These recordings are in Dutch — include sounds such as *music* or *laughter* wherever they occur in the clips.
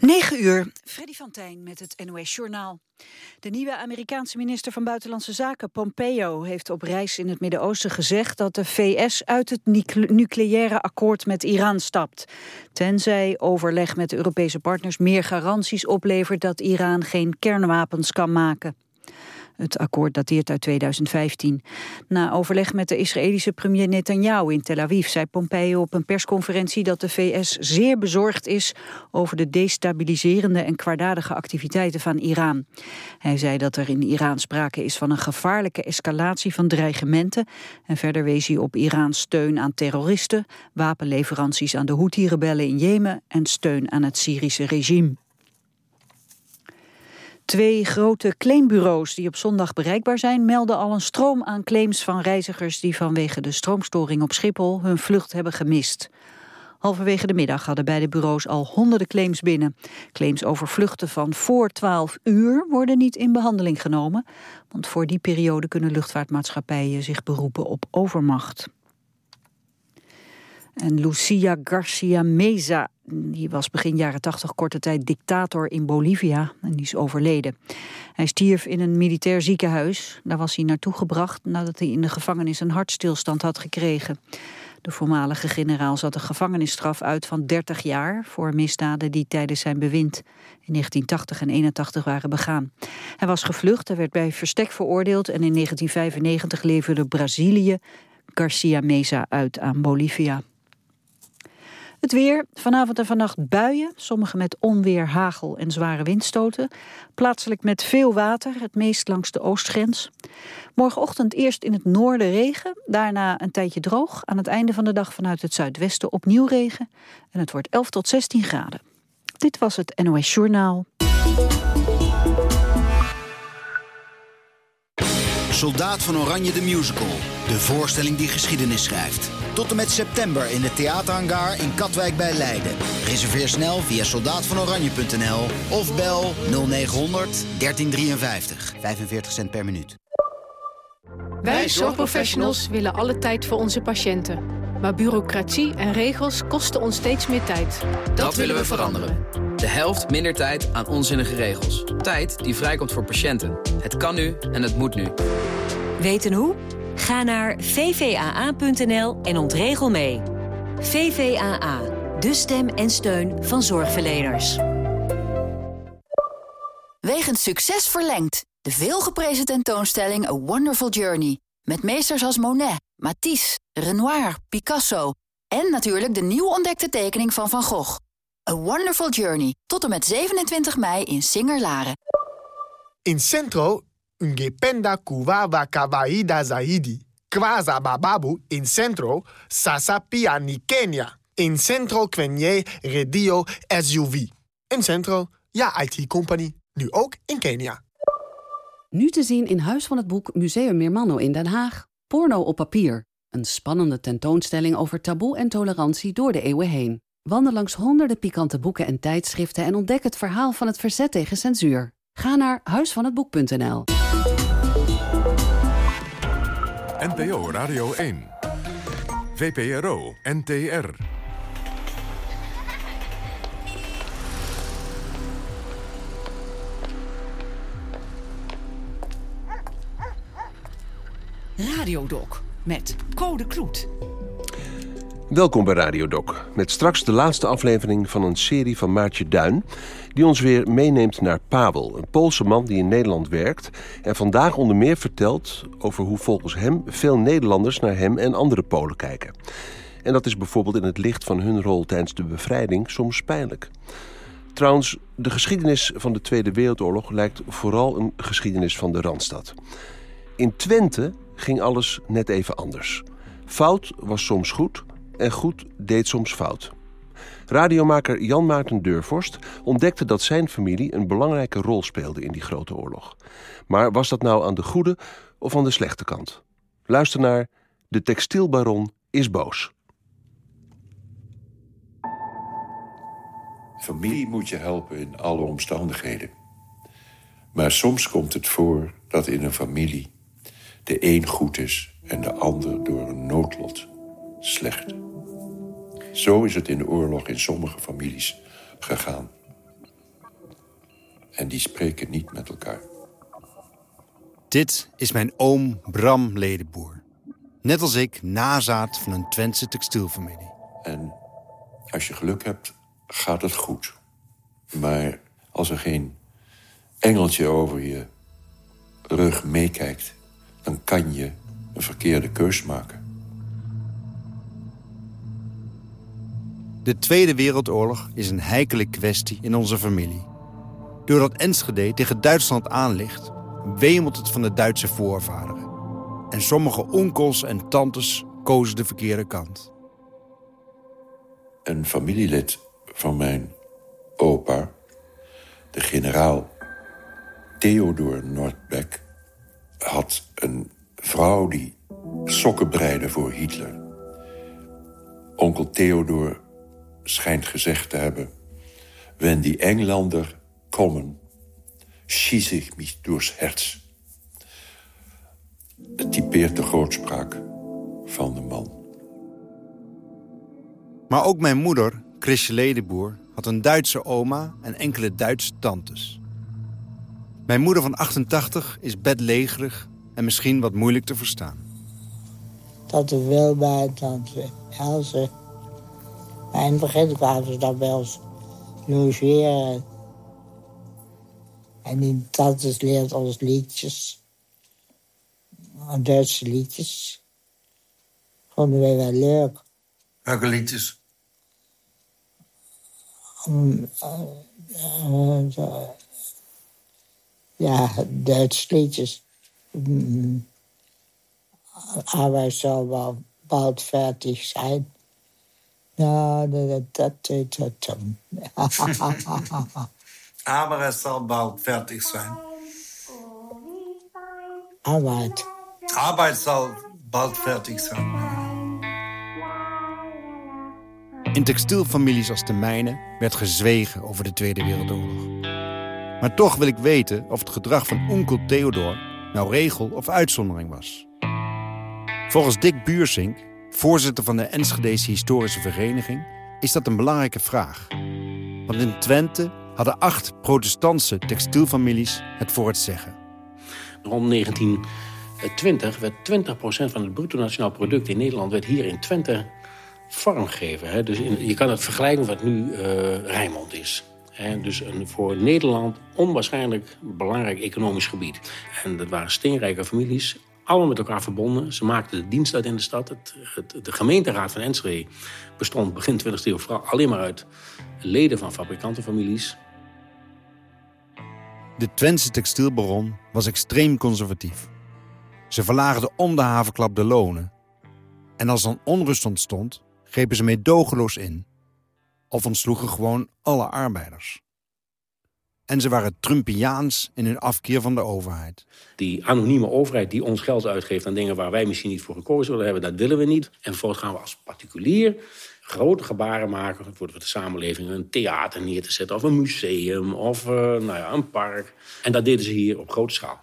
9 uur, Freddy van Tijn met het NOS Journaal. De nieuwe Amerikaanse minister van Buitenlandse Zaken, Pompeo... heeft op reis in het Midden-Oosten gezegd dat de VS uit het nucleaire akkoord met Iran stapt. Tenzij overleg met Europese partners meer garanties oplevert... dat Iran geen kernwapens kan maken. Het akkoord dateert uit 2015. Na overleg met de Israëlische premier Netanyahu in Tel Aviv... zei Pompeo op een persconferentie dat de VS zeer bezorgd is... over de destabiliserende en kwaadaardige activiteiten van Iran. Hij zei dat er in Iran sprake is van een gevaarlijke escalatie van dreigementen... en verder wees hij op Iraans steun aan terroristen... wapenleveranties aan de Houthi-rebellen in Jemen... en steun aan het Syrische regime. Twee grote claimbureaus die op zondag bereikbaar zijn... melden al een stroom aan claims van reizigers... die vanwege de stroomstoring op Schiphol hun vlucht hebben gemist. Halverwege de middag hadden beide bureaus al honderden claims binnen. Claims over vluchten van voor 12 uur worden niet in behandeling genomen... want voor die periode kunnen luchtvaartmaatschappijen zich beroepen op overmacht. En Lucia Garcia Meza, die was begin jaren 80 korte tijd dictator in Bolivia en die is overleden. Hij stierf in een militair ziekenhuis. Daar was hij naartoe gebracht nadat hij in de gevangenis een hartstilstand had gekregen. De voormalige generaal zat een gevangenisstraf uit van 30 jaar... voor misdaden die tijdens zijn bewind in 1980 en 81 waren begaan. Hij was gevlucht, hij werd bij verstek veroordeeld... en in 1995 leverde Brazilië Garcia Meza uit aan Bolivia. Het weer, vanavond en vannacht buien, sommige met onweer, hagel en zware windstoten. Plaatselijk met veel water, het meest langs de oostgrens. Morgenochtend eerst in het noorden regen, daarna een tijdje droog. Aan het einde van de dag vanuit het zuidwesten opnieuw regen. En het wordt 11 tot 16 graden. Dit was het NOS Journaal. Soldaat van Oranje de Musical. De voorstelling die geschiedenis schrijft. Tot en met september in de theaterhangar in Katwijk bij Leiden. Reserveer snel via soldaatvanoranje.nl of bel 0900 1353. 45 cent per minuut. Wij zorgprofessionals willen alle tijd voor onze patiënten. Maar bureaucratie en regels kosten ons steeds meer tijd. Dat willen we veranderen. De helft minder tijd aan onzinnige regels. Tijd die vrijkomt voor patiënten. Het kan nu en het moet nu. Weten hoe? Ga naar vvaa.nl en ontregel mee. VVAA, de stem en steun van zorgverleners. Wegens succes verlengd. De veelgeprezen tentoonstelling A Wonderful Journey. Met meesters als Monet, Matisse, Renoir, Picasso... en natuurlijk de nieuw ontdekte tekening van Van Gogh. A Wonderful Journey. Tot en met 27 mei in Singer-Laren. In Centro ungependa kuwawa kawaida zaidi. Kwaza bababu in centro sasa pia ni Kenya. In centro kwenye redio SUV. In centro, ja IT-company. Nu ook in Kenia. Nu te zien in Huis van het Boek Museum Meermanno in Den Haag. Porno op papier. Een spannende tentoonstelling over taboe en tolerantie door de eeuwen heen. Wandel langs honderden pikante boeken en tijdschriften en ontdek het verhaal van het verzet tegen censuur. Ga naar huisvanhetboek.nl. NPO Radio 1. VPRO NTR. Radiodoc met Code Kloet. Welkom bij Radio Doc, met straks de laatste aflevering van een serie van Maartje Duin... die ons weer meeneemt naar Pavel, een Poolse man die in Nederland werkt... en vandaag onder meer vertelt over hoe volgens hem veel Nederlanders naar hem en andere Polen kijken. En dat is bijvoorbeeld in het licht van hun rol tijdens de bevrijding soms pijnlijk. Trouwens, de geschiedenis van de Tweede Wereldoorlog lijkt vooral een geschiedenis van de Randstad. In Twente ging alles net even anders. Fout was soms goed en goed deed soms fout. Radiomaker Jan Maarten Deurvorst ontdekte dat zijn familie een belangrijke rol speelde in die grote oorlog. Maar was dat nou aan de goede of aan de slechte kant? Luister naar De textielbaron is boos. Familie moet je helpen in alle omstandigheden. Maar soms komt het voor dat in een familie de een goed is en de ander door een noodlot slecht. Zo is het in de oorlog in sommige families gegaan. En die spreken niet met elkaar. Dit is mijn oom Bram Ledenboer. Net als ik nazaat van een Twentse textielfamilie. En als je geluk hebt, gaat het goed. Maar als er geen engeltje over je rug meekijkt... dan kan je een verkeerde keus maken. De Tweede Wereldoorlog is een heikele kwestie in onze familie. Doordat Enschede tegen Duitsland aanligt... wemelt het van de Duitse voorvaderen. En sommige onkels en tantes kozen de verkeerde kant. Een familielid van mijn opa, de generaal Theodor Nordbeck... had een vrouw die sokken breide voor Hitler. Onkel Theodor schijnt gezegd te hebben... Wenn die Englander komen, schieß ich mich durchs Herz. Het typeert de grootspraak van de man. Maar ook mijn moeder, Chrisje Ledenboer, had een Duitse oma en enkele Duitse tantes. Mijn moeder van 88 is bedlegerig en misschien wat moeilijk te verstaan. Tante Wilma en tante Else. Maar in het begin kwamen ze dan bij ons logeren. En die tantes leert ons liedjes. Duitse liedjes. Vonden wij wel leuk. Welke liedjes? Um, uh, uh, ja, Duitse liedjes. Um, Arbeit zal wel bald fertig zijn. Ja, dat, dat, dat, dat. *laughs* Aber es zal bald fertig zijn. Arbeit. Arbeit zal bald fertig zijn. In textielfamilies als de mijne werd gezwegen over de Tweede Wereldoorlog. Maar toch wil ik weten of het gedrag van onkel Theodor nou regel of uitzondering was. Volgens Dick Buursink, voorzitter van de Enschedese Historische Vereniging, is dat een belangrijke vraag. Want in Twente hadden acht protestantse textielfamilies het voor het zeggen. Rond 1920 werd 20% van het bruto nationaal product in Nederland werd hier in Twente vormgegeven. Dus je kan het vergelijken met wat nu uh, Rijnmond is. Dus een voor Nederland onwaarschijnlijk belangrijk economisch gebied. En dat waren steenrijke families, allemaal met elkaar verbonden. Ze maakten de dienst uit in de stad. Het, de gemeenteraad van Enschede bestond begin 20e eeuw vooral alleen maar uit leden van fabrikantenfamilies. De Twentse textielbaron was extreem conservatief. Ze verlaagden om de havenklap de lonen. En als dan onrust ontstond, grepen ze meedogenloos in. Of ontsloegen gewoon alle arbeiders. En ze waren Trumpiaans in hun afkeer van de overheid. Die anonieme overheid die ons geld uitgeeft aan dingen waar wij misschien niet voor gekozen willen hebben, dat willen we niet. En vervolgens gaan we als particulier grote gebaren maken voor de samenleving. Een theater neer te zetten of een museum of uh, nou ja, een park. En dat deden ze hier op grote schaal.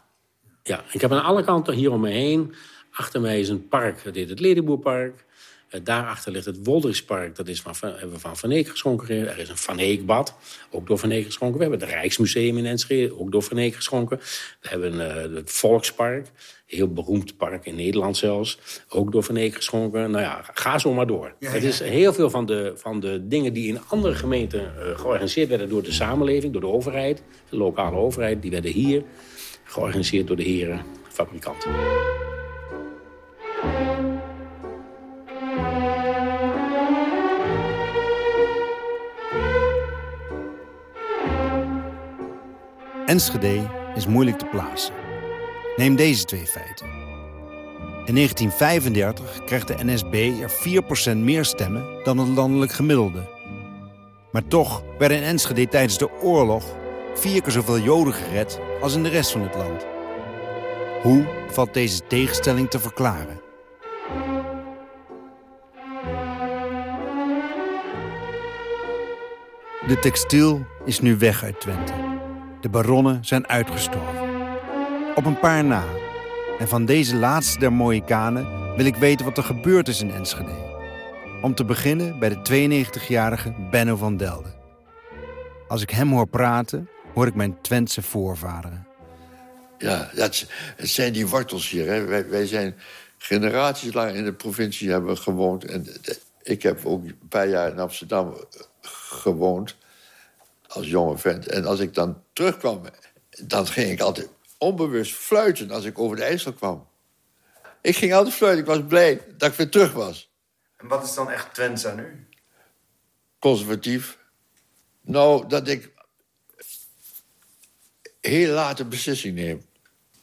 Ja, ik heb aan alle kanten hier om me heen. Achter mij is een park, dat heet het Ledenboerpark. Uh, daarachter ligt het Wolderichspark, dat is van, hebben we van Van Eek geschonken. Er is een Van Eekbad, ook door Van Eek geschonken. We hebben het Rijksmuseum in Enschede, ook door Van Eek geschonken. We hebben uh, het Volkspark, heel beroemd park in Nederland zelfs. Ook door Van Eek geschonken. Nou ja, ga zo maar door. Ja, ja. Het is heel veel van de, van de dingen die in andere gemeenten uh, georganiseerd werden door de samenleving, door de overheid, de lokale overheid, die werden hier georganiseerd door de heren fabrikanten. Enschede is moeilijk te plaatsen. Neem deze twee feiten. In 1935 kreeg de NSB er 4% meer stemmen dan het landelijk gemiddelde. Maar toch werden in Enschede tijdens de oorlog vier keer zoveel Joden gered als in de rest van het land. Hoe valt deze tegenstelling te verklaren? De textiel is nu weg uit Twente. De baronnen zijn uitgestorven. Op een paar na. En van deze laatste der Mohikanen wil ik weten wat er gebeurd is in Enschede. Om te beginnen bij de 92-jarige Benno van Delden. Als ik hem hoor praten, hoor ik mijn Twentse voorvaderen. Ja, dat, het zijn die wortels hier. Hè. Wij, wij zijn generaties lang in de provincie hebben gewoond. En ik heb ook een paar jaar in Amsterdam gewoond. Als jonge vent. En als ik dan terugkwam, dan ging ik altijd onbewust fluiten als ik over de IJssel kwam. Ik ging altijd fluiten. Ik was blij dat ik weer terug was. En wat is dan echt Twents aan u? Conservatief. Nou, dat ik heel laat een beslissing neem.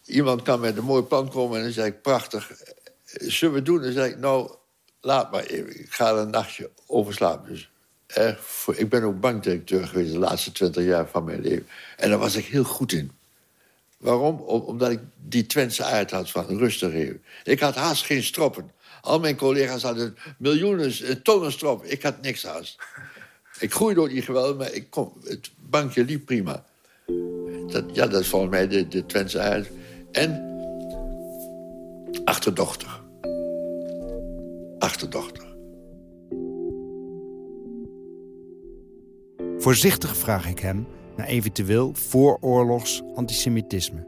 Iemand kan met een mooi plan komen en dan zeg ik, prachtig. Zullen we doen? Dan zeg ik, nou, laat maar even. Ik ga er een nachtje overslapen. Dus, eh, ik ben ook bankdirecteur geweest de laatste twintig jaar van mijn leven. En daar was ik heel goed in. Waarom? omdat ik die Twentse aard had van rustig even. Ik had haast geen stroppen. Al mijn collega's hadden miljoenen, tonnen strop. Ik had niks haast. Ik groeide ook niet geweldig, maar ik kon, het bankje liep prima. Dat, ja, dat is volgens mij de, de Twentse aard. En achterdochter. Achterdochter. Voorzichtig vraag ik hem naar eventueel vooroorlogs antisemitisme.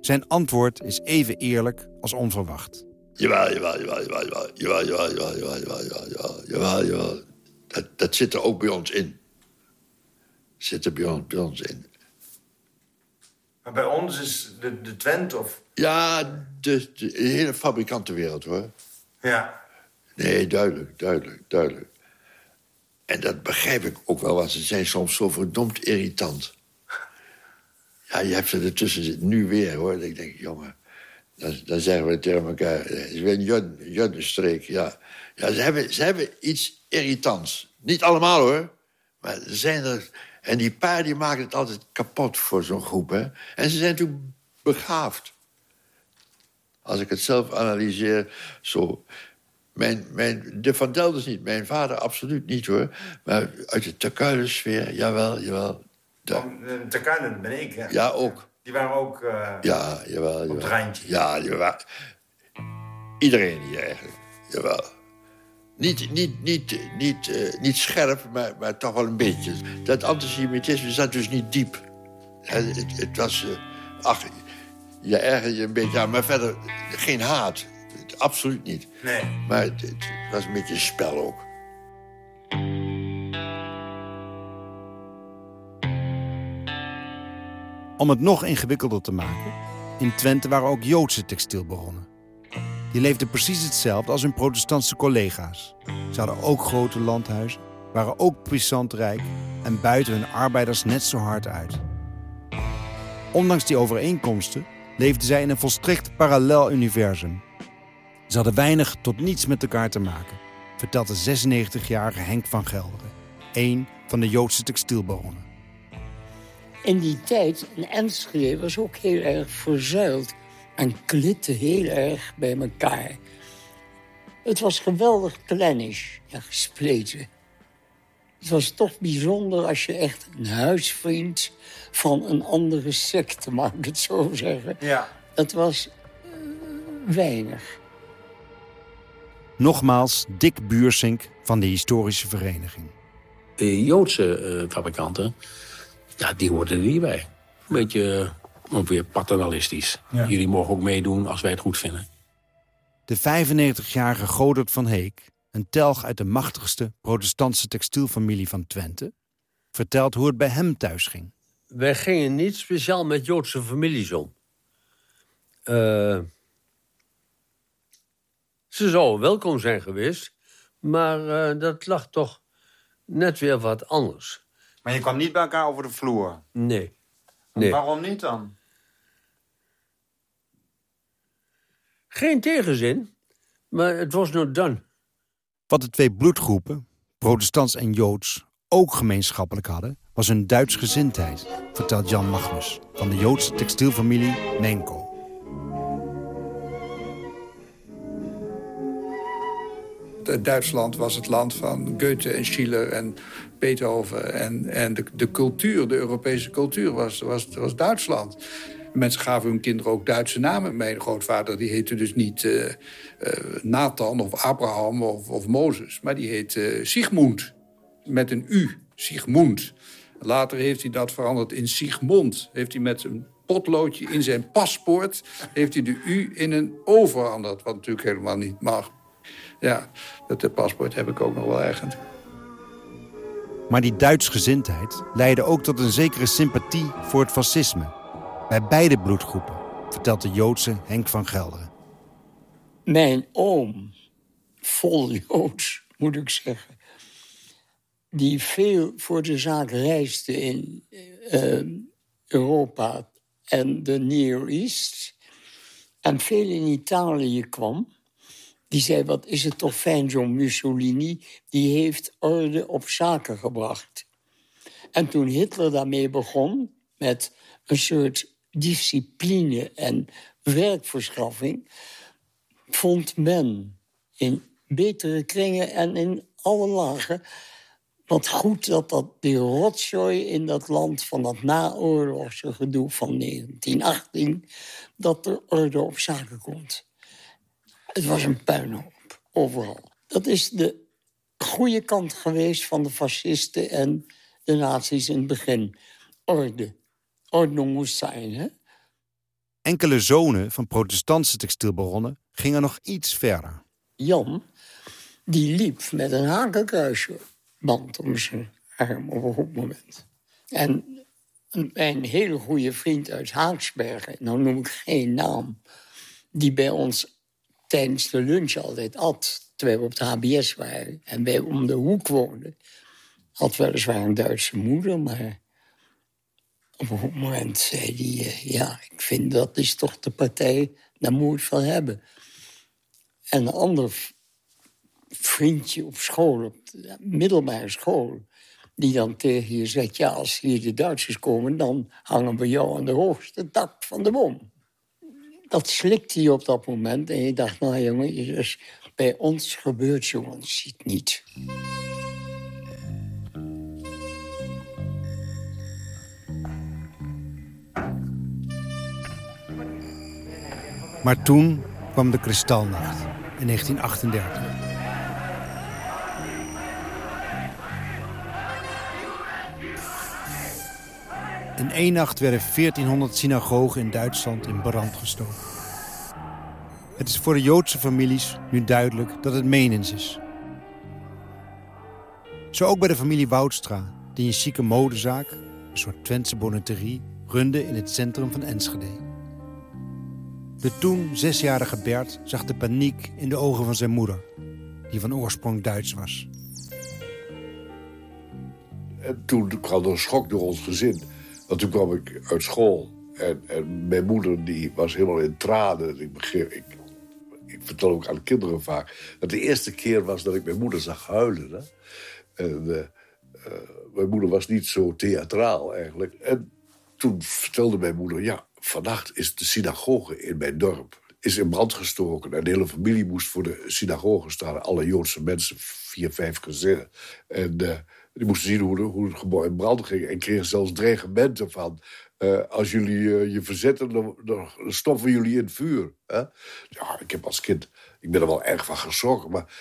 Zijn antwoord is even eerlijk als onverwacht. Jawel, jawel, jawel, jawel, jawel, jawel, jawel, jawel, jawel, jawel, jawel, jawel, jawel. Dat, dat zit er ook bij ons in. Zit er bij ons, bij ons in. Maar bij ons is de, de Twent of... Ja, de, de hele fabrikantenwereld, hoor. Ja. Nee, duidelijk, duidelijk, duidelijk. En dat begrijp ik ook wel, want ze zijn soms zo verdomd irritant. Ja, je hebt ze ertussen nu weer, hoor. Ik denk, jongen, dan, zeggen we tegen elkaar... Het is weer een juddenstreek, ja. Ja, ze hebben, ze hebben iets irritants. Niet allemaal, hoor. Maar er zijn er... En die paar die maken het altijd kapot voor zo'n groep, hè. En ze zijn natuurlijk begaafd. Als ik het zelf analyseer, zo... Mijn, mijn, de Van Delders niet, mijn vader absoluut niet, hoor. Maar uit de Terkuilensfeer, jawel, jawel. De... Oh, Terkuilen ben ik, hè? Ja, ook. Die waren ook uh, ja, jawel, jawel. op het randje. Ja, die waren... Iedereen hier eigenlijk, jawel. Niet, niet, niet, niet, uh, niet scherp, maar, maar toch wel een beetje. Dat antisemitisme zat dus niet diep. Het, het, het was... Uh, ach, je erger je een beetje aan, maar verder geen haat. Absoluut niet. Nee. Maar het, het was een beetje een spel ook. Om het nog ingewikkelder te maken, in Twente waren ook Joodse textielbaronnen. Die leefden precies hetzelfde als hun protestantse collega's. Ze hadden ook grote landhuizen, waren ook puissant rijk en buiten hun arbeiders net zo hard uit. Ondanks die overeenkomsten leefden zij in een volstrekt parallel universum. Ze hadden weinig tot niets met elkaar te maken, vertelt de 96-jarige Henk van Gelderen, een van de Joodse textielbaronnen. In die tijd, in Enschede was ook heel erg verzuild en klitten heel erg bij elkaar. Het was geweldig kleinisch en gespleten. Het was toch bijzonder als je echt een huisvriend van een andere secte, mag ik het zo zeggen. Ja. Dat was uh, weinig. Nogmaals Dick Buursink van de historische vereniging. De Joodse uh, fabrikanten, ja, die hoorden er niet bij. Een beetje uh, weer paternalistisch. Ja. Jullie mogen ook meedoen als wij het goed vinden. De 95-jarige Godert van Heek, een telg uit de machtigste protestantse textielfamilie van Twente, vertelt hoe het bij hem thuis ging. Wij gingen niet speciaal met Joodse families om. Uh, ze zouden welkom zijn geweest, maar uh, dat lag toch net weer wat anders. Maar je kwam niet bij elkaar over de vloer? Nee. nee. Waarom niet dan? Geen tegenzin, maar het was not done. Wat de twee bloedgroepen, protestants en joods, ook gemeenschappelijk hadden... was hun Duits gezindheid, vertelt Jan Magnus... van de Joodse textielfamilie Menko. Duitsland was het land van Goethe en Schiller en Beethoven. En, en de, de cultuur, de Europese cultuur, was, was, was Duitsland. Mensen gaven hun kinderen ook Duitse namen. Mijn grootvader die heette dus niet uh, uh, Nathan of Abraham of, of Mozes... maar die heette uh, Sigmund, met een U, Sigmund. Later heeft hij dat veranderd in Sigmund. Heeft hij met een potloodje in zijn paspoort... heeft hij de U in een O veranderd. Wat natuurlijk helemaal niet mag. Ja, dat paspoort heb ik ook nog wel ergens. Maar die Duitsgezindheid leidde ook tot een zekere sympathie voor het fascisme. Bij beide bloedgroepen, vertelt de Joodse Henk van Gelderen. Mijn oom, vol Joods moet ik zeggen... die veel voor de zaak reisde in uh, Europa en de Near East... en veel in Italië kwam... Die zei, wat is het toch fijn, zo'n Mussolini... die heeft orde op zaken gebracht. En toen Hitler daarmee begon, met een soort discipline en werkverschaffing... vond men in betere kringen en in alle lagen... wat goed dat, dat die rotzooi in dat land van dat naoorlogse gedoe van 1918... dat er orde op zaken komt. Het was een puinhoop, overal. Dat is de goede kant geweest van de fascisten en de nazi's in het begin. Orde. Ordnung moest zijn, hè? Enkele zonen van protestantse textielbaronnen gingen nog iets verder. Jan, die liep met een hakenkruisje band om zijn arm op een goed moment. En een, hele goede vriend uit Haaksbergen, nou noem ik geen naam... die bij ons tijdens de lunch altijd at, terwijl we op de HBS waren... en wij om de hoek woonden. Had weliswaar een Duitse moeder, maar op een moment zei hij... Eh, ja, ik vind dat is toch de partij, daar moet het van hebben. En een ander vriendje op school, op de middelbare school... die dan tegen je zegt, ja, als hier de Duitsers komen... dan hangen we jou aan de hoogste tak van de boom dat slikte hij op dat moment. En je dacht, nou jongen, bij ons gebeurt zoiets niet. Maar toen kwam de kristalnacht in 1938. In één nacht werden 1400 synagogen in Duitsland in brand gestoken. Het is voor de Joodse families nu duidelijk dat het menens is. Zo ook bij de familie Woudstra, die een chique modezaak, een soort Twentse bonneterie, runde in het centrum van Enschede. De toen zesjarige Bert zag de paniek in de ogen van zijn moeder, die van oorsprong Duits was. En toen kwam er een schok door ons gezin. Want toen kwam ik uit school. En, en mijn moeder die was helemaal in tranen. Ik, begreep, ik, ik vertel ook aan de kinderen vaak... dat de eerste keer was dat ik mijn moeder zag huilen. Hè? En, uh, uh, mijn moeder was niet zo theatraal eigenlijk. En toen vertelde mijn moeder... ja, vannacht is de synagoge in mijn dorp is in brand gestoken. En de hele familie moest voor de synagoge staan. Alle Joodse mensen, vier, vijf gezinnen. En... Uh, die moesten zien hoe, het gebouw in brand ging. En kregen zelfs dreigementen van... Uh, als jullie uh, je verzetten, dan, stoppen jullie in het vuur. Hè? Ja, ik heb als kind... Ik ben er wel erg van geschrokken, maar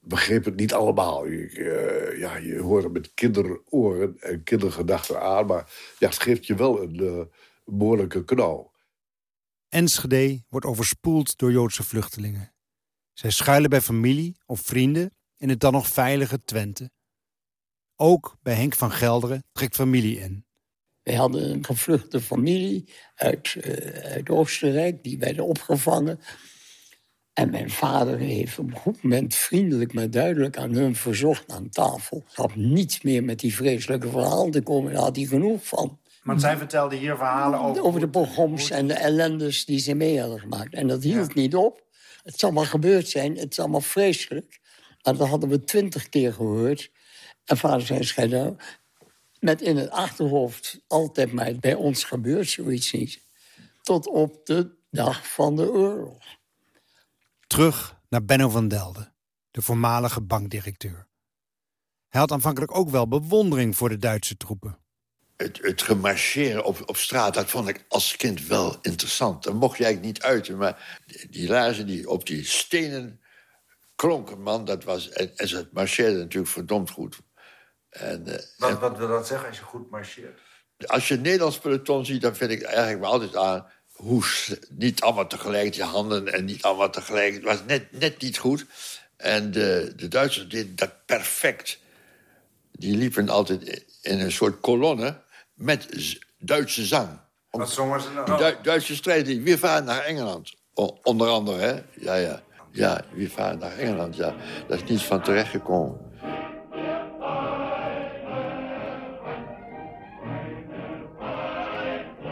begreep het niet allemaal. Uh, ja, je hoort het met kinderoren en kindergedachten aan... maar ja, het geeft je wel een behoorlijke knauw. Enschede wordt overspoeld door Joodse vluchtelingen. Zij schuilen bij familie of vrienden in het dan nog veilige Twente. Ook bij Henk van Gelderen trekt familie in. Wij hadden een gevluchte familie uit, uh, uit Oostenrijk, die werden opgevangen. En mijn vader heeft op een goed moment vriendelijk maar duidelijk aan hun verzocht aan tafel. Had niets meer met die vreselijke verhalen te komen, daar had hij genoeg van. Want zij vertelde hier verhalen over... Over de pogroms en de ellendes die ze mee hadden gemaakt. En dat hield niet op. Het zal maar gebeurd zijn, het is allemaal vreselijk. Maar dat hadden we twintig keer gehoord. En vader zei, met in het achterhoofd altijd maar... bij ons gebeurt zoiets niet. Tot op de dag van de oorlog. Terug naar Benno van Delden, de voormalige bankdirecteur. Hij had aanvankelijk ook wel bewondering voor de Duitse troepen. Het, het gemarcheeren op, op straat, dat vond ik als kind wel interessant. Dan mocht je eigenlijk niet uiten, maar die, die laarzen die op die stenen klonken, man, dat was... En, en ze marcheerden natuurlijk verdomd goed. En, eh, Wat, wat wil dat zeggen als je goed marcheert? als je het Nederlands peloton ziet, dan vind ik eigenlijk wel altijd aan... hoe niet allemaal tegelijk die handen en niet allemaal tegelijk. Het was net, net niet goed. En de, de Duitsers deden dat perfect. Die liepen altijd in een soort kolonne met Duitse zang. Wat zongen ze nou? Du- Duitse strijders, we varen naar Engeland. O- onder andere, hè? Ja, ja. Ja, we varen naar Engeland, ja. Dat is niet van terechtgekomen.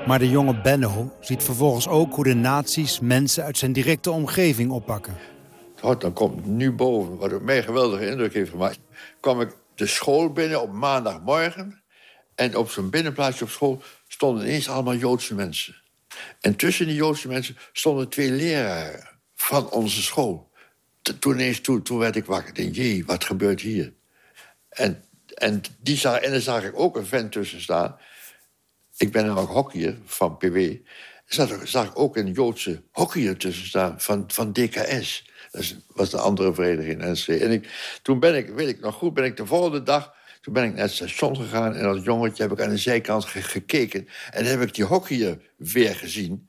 Maar de jonge Benno ziet vervolgens ook hoe de nazi's mensen uit zijn directe omgeving oppakken. Oh, dan komt nu boven, wat op mij een geweldige indruk heeft gemaakt. kwam ik de school binnen op maandagmorgen. En op zo'n binnenplaatsje op school stonden ineens allemaal Joodse mensen. En tussen die Joodse mensen stonden twee leraren van onze school. Toen, ineens, toen, werd ik wakker. Denk, jee, wat gebeurt hier? En, en, die zag, en dan zag ik ook een vent tussen staan. Ik ben namelijk hockeyer van PW. Er zag ook een Joodse hockeyer tussen staan van, van DKS. Dat was de andere vereniging in NSC. En ik, toen ben ik, weet ik nog goed, ben ik de volgende dag... Toen ben ik naar het station gegaan en als jongetje heb ik aan de zijkant ge- gekeken. En heb ik die hockeyer weer gezien.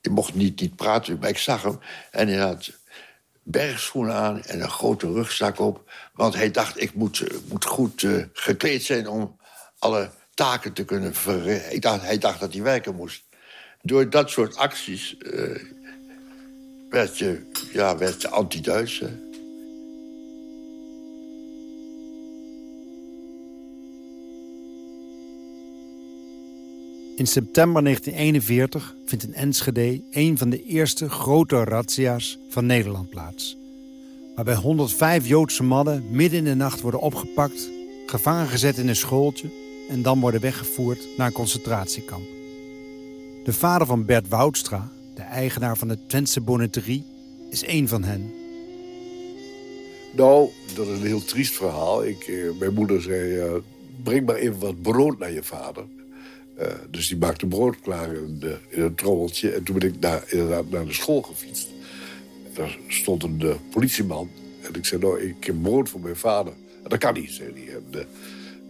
Ik mocht niet, niet praten, maar ik zag hem. En hij had bergschoenen aan en een grote rugzak op. Want hij dacht, ik moet, eh, moet goed eh, gekleed zijn om alle taken te kunnen verrichten. Hij dacht dat hij werken moest. Door dat soort acties eh, werd je, ja, je anti-Duits. In september 1941 vindt in Enschede een van de eerste grote razzia's van Nederland plaats. Waarbij 105 Joodse mannen midden in de nacht worden opgepakt, gevangen gezet in een schooltje en dan worden weggevoerd naar een concentratiekamp. De vader van Bert Woudstra, de eigenaar van de Twentse bonneterie, is één van hen. Nou, dat is een heel triest verhaal. Ik, eh, mijn moeder zei, eh, breng maar even wat brood naar je vader. Eh, dus die maakte brood klaar in, een trommeltje. En toen ben ik naar, inderdaad naar de school gefietst. Daar stond een politieman. En ik zei, nou, ik heb brood voor mijn vader. En dat kan niet, zei hij. En,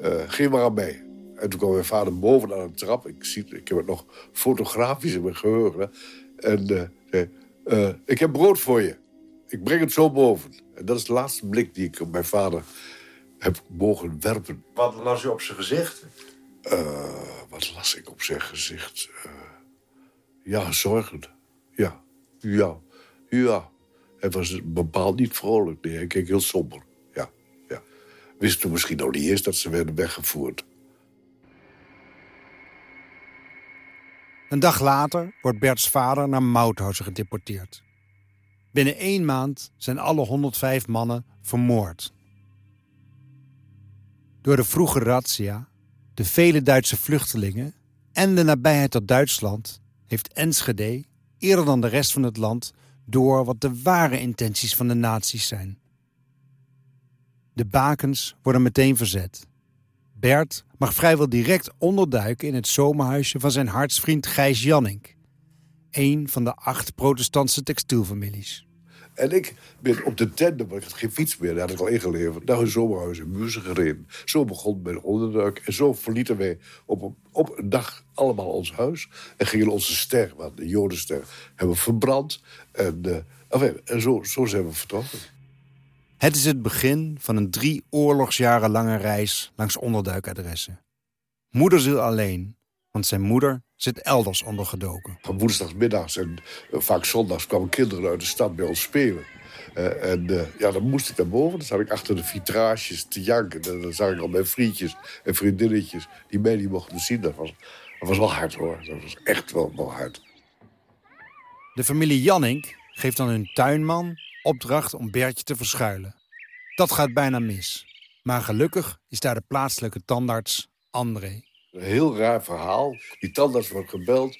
eh, geef maar aan mij. En toen kwam mijn vader boven aan de trap. Ik, zie, ik heb het nog fotografisch in mijn geheugen. En eh, zei, eh, ik heb brood voor je. Ik breng het zo boven. En dat is de laatste blik die ik op mijn vader heb mogen werpen. Wat las u op zijn gezicht? Eh, wat las ik op zijn gezicht? Eh, ja, zorgen. Ja, ja, ja. Hij was bepaald niet vrolijk. Nee, hij keek heel somber. Ja, ja. Wist toen misschien nog niet eens dat ze werden weggevoerd. Een dag later wordt Berts vader naar Mauthausen gedeporteerd. Binnen één maand zijn alle 105 mannen vermoord. Door de vroege razzia, de vele Duitse vluchtelingen en de nabijheid tot Duitsland heeft Enschede, eerder dan de rest van het land, door wat de ware intenties van de nazi's zijn. De bakens worden meteen verzet. Bert mag vrijwel direct onderduiken in het zomerhuisje van zijn hartsvriend Gijs Jannink. Een van de acht protestantse textielfamilies. En ik ben op de tandem, want ik had geen fiets meer, daar had ik al ingeleverd, naar een zomerhuis in Muzen gereden. Zo begon mijn onderduik. En zo verlieten wij op, een- op een dag allemaal ons huis. En gingen onze ster, want de Jodenster, hebben verbrand. En, enfin, en zo, zo zijn we vertrokken. Het is het begin van een drie oorlogsjaren lange reis langs onderduikadressen. Moederziel alleen, want zijn moeder zit elders ondergedoken. Van woensdagmiddags en eh, vaak zondags kwamen kinderen uit de stad bij ons spelen. Eh, en eh, ja, dan moest ik naar boven. Dan zat ik achter de vitrages te janken. En dan zag ik al mijn vriendjes en vriendinnetjes die mij niet mochten zien. Dat was, dat was wel hard hoor. Dat was echt wel, wel hard. De familie Jannink geeft dan hun tuinman opdracht om Bertje te verschuilen. Dat gaat bijna mis. Maar gelukkig is daar de plaatselijke tandarts André. Een heel raar verhaal. Die tandarts wordt gebeld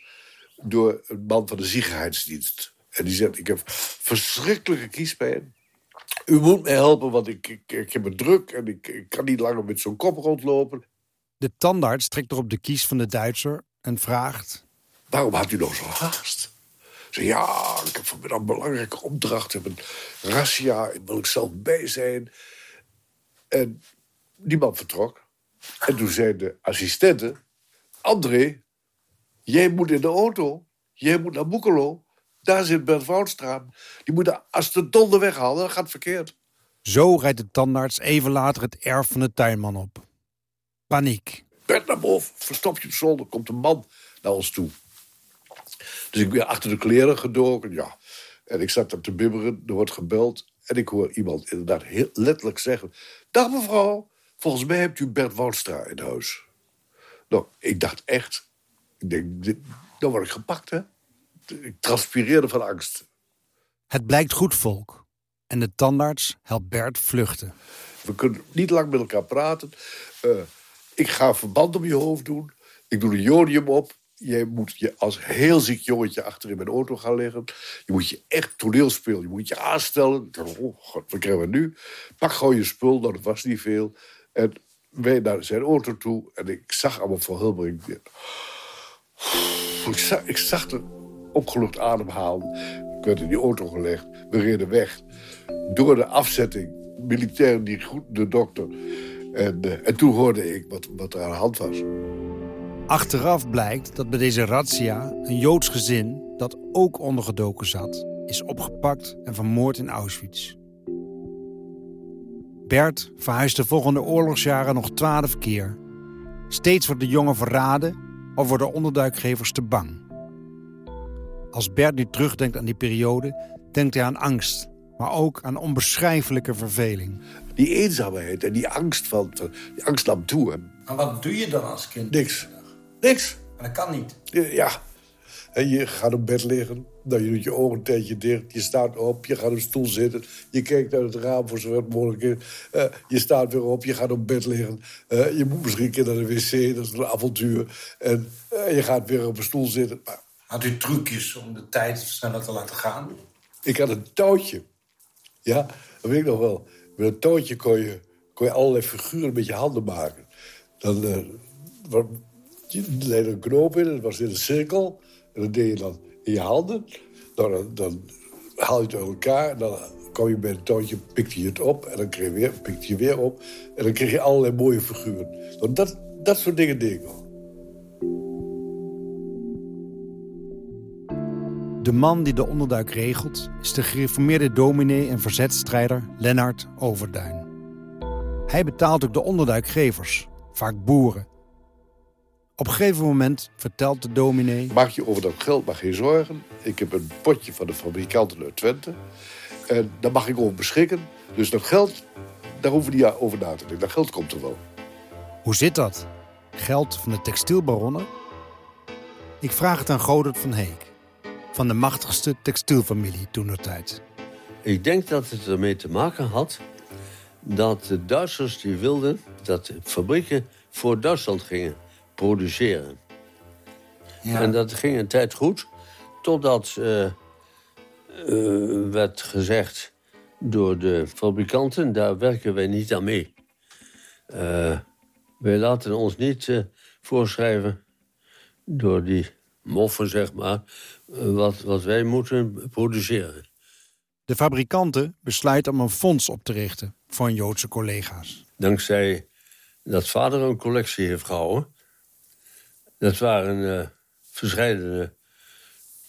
door een man van de ziekenhuisdienst. En die zegt, ik heb verschrikkelijke kiespijn. U moet mij helpen, want ik, ik, ik heb het druk... en ik, ik kan niet langer met zo'n kop rondlopen. De tandarts trekt erop de kies van de Duitser en vraagt... Waarom had u nog zo haast? Ja, ik heb vanmiddag een belangrijke opdracht. Ik heb een razzia, ik zelf bij zijn. En die man vertrok. En toen zei de assistente... André, jij moet in de auto. Jij moet naar Boekelo. Daar zit Bert Woudstra. Die moet als de donder weghalen, dan gaat verkeerd. Zo rijdt de tandarts even later het erf van de tuinman op. Paniek. Bert naar boven, verstop je op zolder, komt een man naar ons toe. Dus ik ben achter de kleren gedoken, ja. En ik zat daar te bibberen, er wordt gebeld. En ik hoor iemand inderdaad heel letterlijk zeggen... Dag mevrouw, volgens mij hebt u Bert Woudstra in huis. Nou, ik dacht echt... Ik denk, dit, dan word ik gepakt, hè. Ik transpireerde van angst. Het blijkt goed volk. En de tandarts helpt Bert vluchten. We kunnen niet lang met elkaar praten. Uh, ik ga een verband om je hoofd doen. Ik doe een jodium op. Je moet je als heel ziek jongetje achter in mijn auto gaan liggen. Je moet je echt toneel spelen. Je moet je aanstellen. Oh, God, wat krijgen we nu? Pak gewoon je spul, nou, dat was niet veel. En wij naar zijn auto toe. En ik zag allemaal van Hulbring. Ik zag, ik zag er opgelucht ademhalen. Ik werd in die auto gelegd. We reden weg. Door de afzetting. Militair die goed, de dokter. En, uh, en toen hoorde ik wat, wat er aan de hand was. Achteraf blijkt dat bij deze razzia een Joods gezin... dat ook ondergedoken zat, is opgepakt en vermoord in Auschwitz. Bert verhuist de volgende oorlogsjaren nog twaalf keer. Steeds wordt de jongen verraden of worden onderduikgevers te bang. Als Bert nu terugdenkt aan die periode, denkt hij aan angst, maar ook aan onbeschrijfelijke verveling. Die eenzaamheid en die angst, van, die angst nam toe. Maar wat doe je dan als kind? Niks. Niks. Maar dat kan niet. Ja. En je gaat op bed liggen, dan je doet je ogen een tijdje dicht. Je staat op, je gaat op een stoel zitten. Je kijkt uit het raam voor zover het mogelijk is. Uh, je staat weer op, je gaat op bed liggen. Uh, je moet misschien een keer naar de wc, dat is een avontuur. En uh, je gaat weer op een stoel zitten. Maar... Had u trucjes om de tijd sneller te laten gaan? Ik had een touwtje. Ja, dat weet ik nog wel. Met een touwtje kon je, kon je allerlei figuren met je handen maken. Dan je leidde een knoop in, dat was in een cirkel. En dat deed je dan in je handen. Dan, dan haal je het uit elkaar. En dan kwam je bij een touwtje, pikte je het op. En dan kreeg je weer, pikte je weer op. En dan kreeg je allerlei mooie figuren. Dat, dat soort dingen deed ik. De man die de onderduik regelt is de gereformeerde dominee en verzetstrijder Lennart Overduin. Hij betaalt ook de onderduikgevers, vaak boeren. Op een gegeven moment vertelt de dominee... Maak je over dat geld maar geen zorgen. Ik heb een potje van de fabrikanten uit Twente. En daar mag ik over beschikken. Dus dat geld, daar hoeven we niet over na te denken. Dat geld komt er wel. Hoe zit dat? Geld van de textielbaronnen? Ik vraag het aan Godert van Heek van de machtigste textielfamilie toen tijd. Ik denk dat het ermee te maken had dat de Duitsers die wilden dat de fabrieken voor Duitsland gingen produceren. Ja. En dat ging een tijd goed, totdat uh, uh, werd gezegd door de fabrikanten, daar werken wij niet aan mee. Uh, wij laten ons niet voorschrijven door die moffen, zeg maar, wat, wat wij moeten produceren. De fabrikanten besluiten om een fonds op te richten hun Joodse collega's. Dankzij dat vader een collectie heeft gehouden. Dat waren uh, verschillende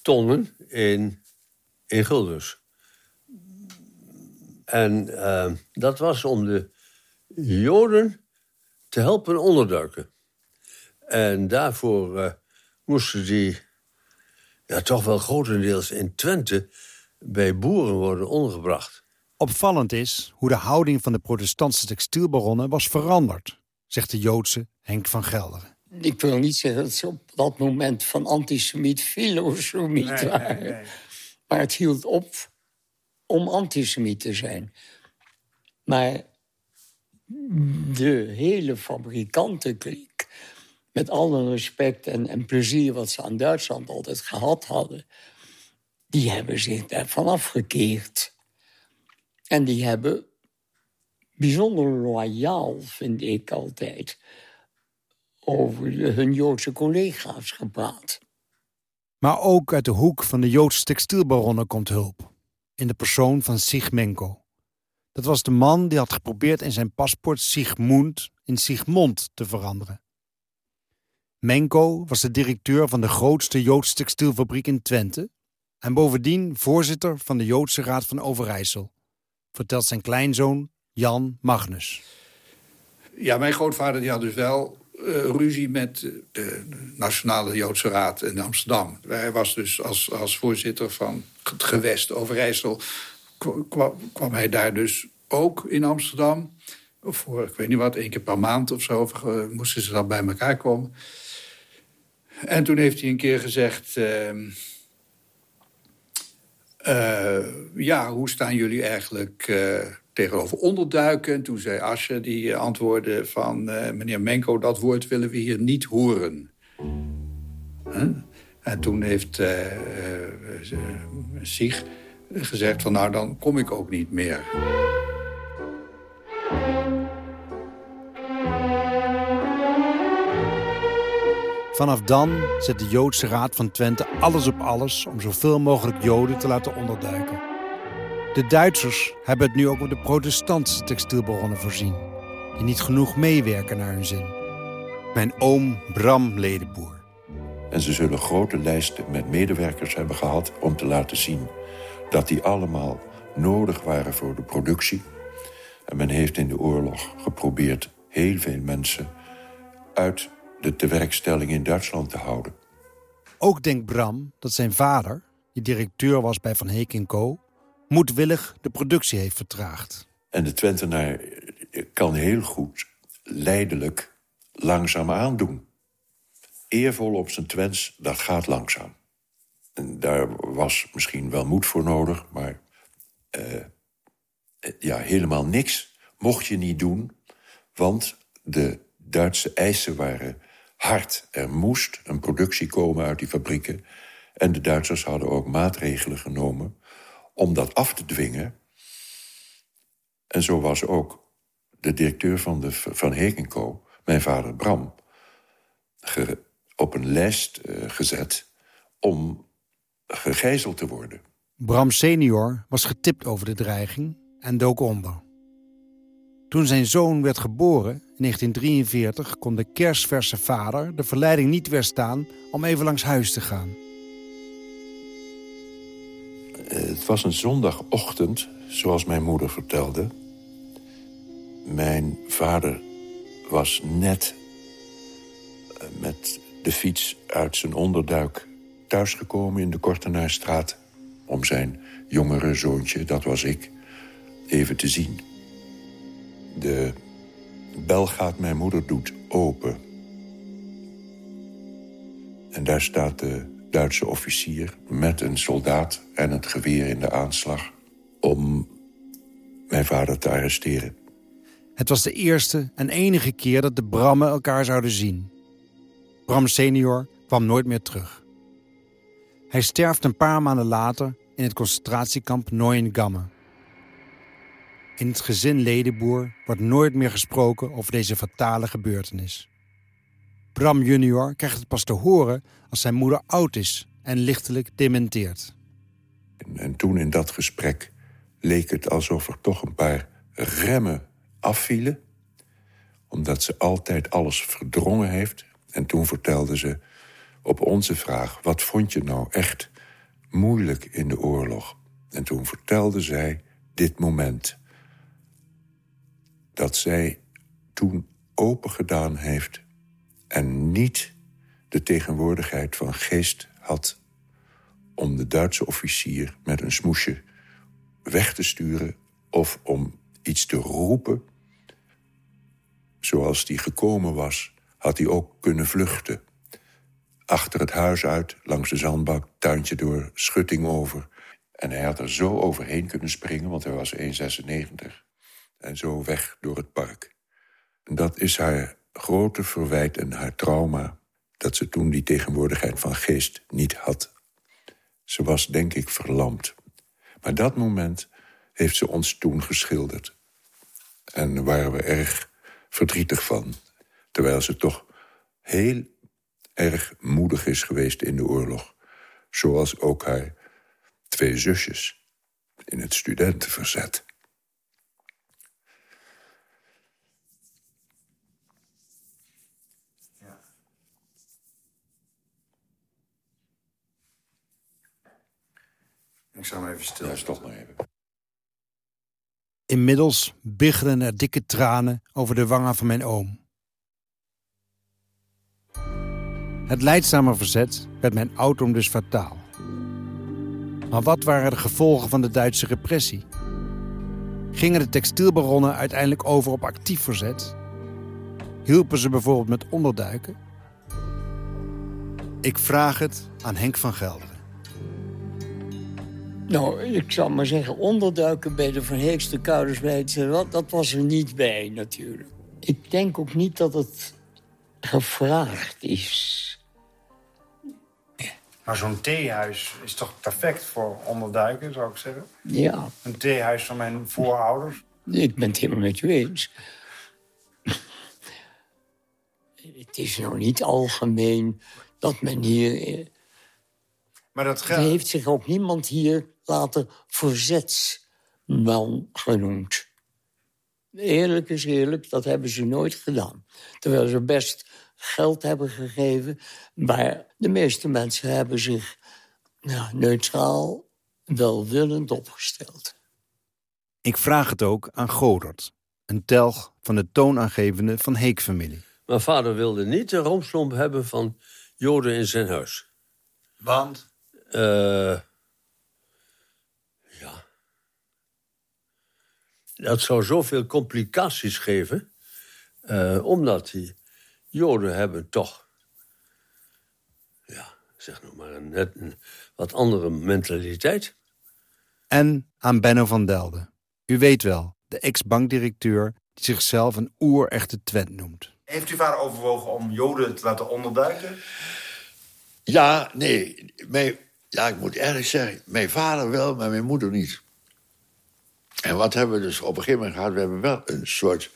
tonnen in, in guldens. En uh, dat was om de Joden te helpen onderduiken. En daarvoor uh, moesten die ja, toch wel grotendeels in Twente bij boeren worden ondergebracht. Opvallend is hoe de houding van de protestantse textielbaronnen was veranderd, zegt de Joodse Henk van Gelderen. Ik wil niet zeggen dat ze op dat moment van antisemiet filosemiet nee, waren. Nee, nee. Maar het hield op om antisemiet te zijn. Maar de hele fabrikantenkliek met alle respect en, en plezier wat ze aan Duitsland altijd gehad hadden, die hebben zich daarvan afgekeerd. En die hebben bijzonder loyaal, vind ik altijd, over hun Joodse collega's gepraat. Maar ook uit de hoek van de Joodse textielbaronnen komt hulp. In de persoon van Sigmenko. Dat was de man die had geprobeerd in zijn paspoort Sigmund in Sigmond te veranderen. Menko was de directeur van de grootste Joodse textielfabriek in Twente en bovendien voorzitter van de Joodse Raad van Overijssel, vertelt zijn kleinzoon Jan Magnus. Ja, mijn grootvader die had dus wel ruzie met de Nationale Joodse Raad in Amsterdam. Hij was dus als, als voorzitter van het gewest Overijssel... Kwam, hij daar dus ook in Amsterdam. Voor, ik weet niet wat, één keer per maand of zo... Uh, moesten ze dan bij elkaar komen. En toen heeft hij een keer gezegd... Uh, ja, hoe staan jullie eigenlijk tegenover onderduiken. En toen zei Asje, die antwoordde van... Uh, meneer Menko, dat woord willen we hier niet horen. En toen heeft uh, gezegd van... nou, dan kom ik ook niet meer. Vanaf dan zet de Joodse Raad van Twente alles op alles... om zoveel mogelijk Joden te laten onderduiken. De Duitsers hebben het nu ook op de protestantse textielbronnen voorzien... die niet genoeg meewerken naar hun zin. Mijn oom Bram Ledenboer. En ze zullen grote lijsten met medewerkers hebben gehad... om te laten zien dat die allemaal nodig waren voor de productie. En men heeft in de oorlog geprobeerd heel veel mensen... uit de tewerkstelling in Duitsland te houden. Ook denkt Bram dat zijn vader, die directeur was bij Van Heek Co moedwillig de productie heeft vertraagd. En de Twentenaar kan heel goed leidelijk langzaam aandoen. Eervol op zijn Twents, dat gaat langzaam. En daar was misschien wel moed voor nodig, maar uh, ja, helemaal niks mocht je niet doen, want de Duitse eisen waren hard. Er moest een productie komen uit die fabrieken. En de Duitsers hadden ook maatregelen genomen om dat af te dwingen. En zo was ook de directeur van, de, van Hekenco, mijn vader Bram, op een lijst uh, gezet om gegijzeld te worden. Bram senior was getipt over de dreiging en dook onder. Toen zijn zoon werd geboren in 1943 kon de kerstverse vader de verleiding niet weerstaan om even langs huis te gaan. Eh, het was een zondagochtend, zoals mijn moeder vertelde. Mijn vader was net eh, met de fiets uit zijn onderduik thuisgekomen in de Kortenaarstraat... om zijn jongere zoontje, dat was ik, even te zien. De bel gaat mijn moeder doet open. En daar staat de Duitse officier met een soldaat en het geweer in de aanslag om mijn vader te arresteren. Het was de eerste en enige keer dat de Brammen elkaar zouden zien. Bram senior kwam nooit meer terug. Hij sterft een paar maanden later in het concentratiekamp Neuengamme. In het gezin Ledenboer wordt nooit meer gesproken over deze fatale gebeurtenis. Bram junior krijgt het pas te horen zijn moeder oud is en lichtelijk dementeert. En toen in dat gesprek leek het alsof er toch een paar remmen afvielen. Omdat ze altijd alles verdrongen heeft. En toen vertelde ze op onze vraag... wat vond je nou echt moeilijk in de oorlog? En toen vertelde zij dit moment. Dat zij toen open gedaan heeft en niet de tegenwoordigheid van geest had om de Duitse officier met een smoesje weg te sturen of om iets te roepen. Zoals die gekomen was, had hij ook kunnen vluchten. Achter het huis uit, langs de zandbak, tuintje door, schutting over. En hij had er zo overheen kunnen springen, want hij was 1,96. En zo weg door het park. Dat is haar grote verwijt en haar trauma dat ze toen die tegenwoordigheid van geest niet had. Ze was, denk ik, verlamd. Maar dat moment heeft ze ons toen geschilderd. En waren we erg verdrietig van. Terwijl ze toch heel erg moedig is geweest in de oorlog. Zoals ook haar twee zusjes in het studentenverzet. Ik zal hem even stil. Ja, stop maar even. Inmiddels biggelen er dikke tranen over de wangen van mijn oom. Het leidzame verzet werd mijn oudom dus fataal. Maar wat waren de gevolgen van de Duitse repressie? Gingen de textielbaronnen uiteindelijk over op actief verzet? Hielpen ze bijvoorbeeld met onderduiken? Ik vraag het aan Henk van Gelderen. Nou, ik zou maar zeggen, onderduiken bij de verheekste Kouderswijtse... Dat, dat was er niet bij, natuurlijk. Ik denk ook niet dat het gevraagd is. Maar zo'n theehuis is toch perfect voor onderduiken, zou ik zeggen? Ja. Een theehuis van mijn voorouders. Ik ben het helemaal met u eens. het is nou niet algemeen dat men hier... eh, Maar dat Er geldt... heeft zich ook niemand hier laten verzetsman genoemd. Eerlijk is eerlijk, dat hebben ze nooit gedaan. Terwijl ze best geld hebben gegeven. Maar de meeste mensen hebben zich ja, neutraal, welwillend opgesteld. Ik vraag het ook aan Godert, een telg van de toonaangevende Van Heek-familie. Mijn vader wilde niet de romslomp hebben van Joden in zijn huis. Want? Eh, Dat zou zoveel complicaties geven. eh, omdat die Joden hebben toch... Ja, zeg nog maar een, net een wat andere mentaliteit. En aan Benno van Delden. U weet wel, de ex-bankdirecteur die zichzelf een oer-echte Twent noemt. Heeft uw vader overwogen om Joden te laten onderduiken? Ja, nee. Mijn, ja, ik moet eerlijk zeggen, mijn vader wel, maar mijn moeder niet. En wat hebben we dus op een gegeven moment gehad? We hebben wel een soort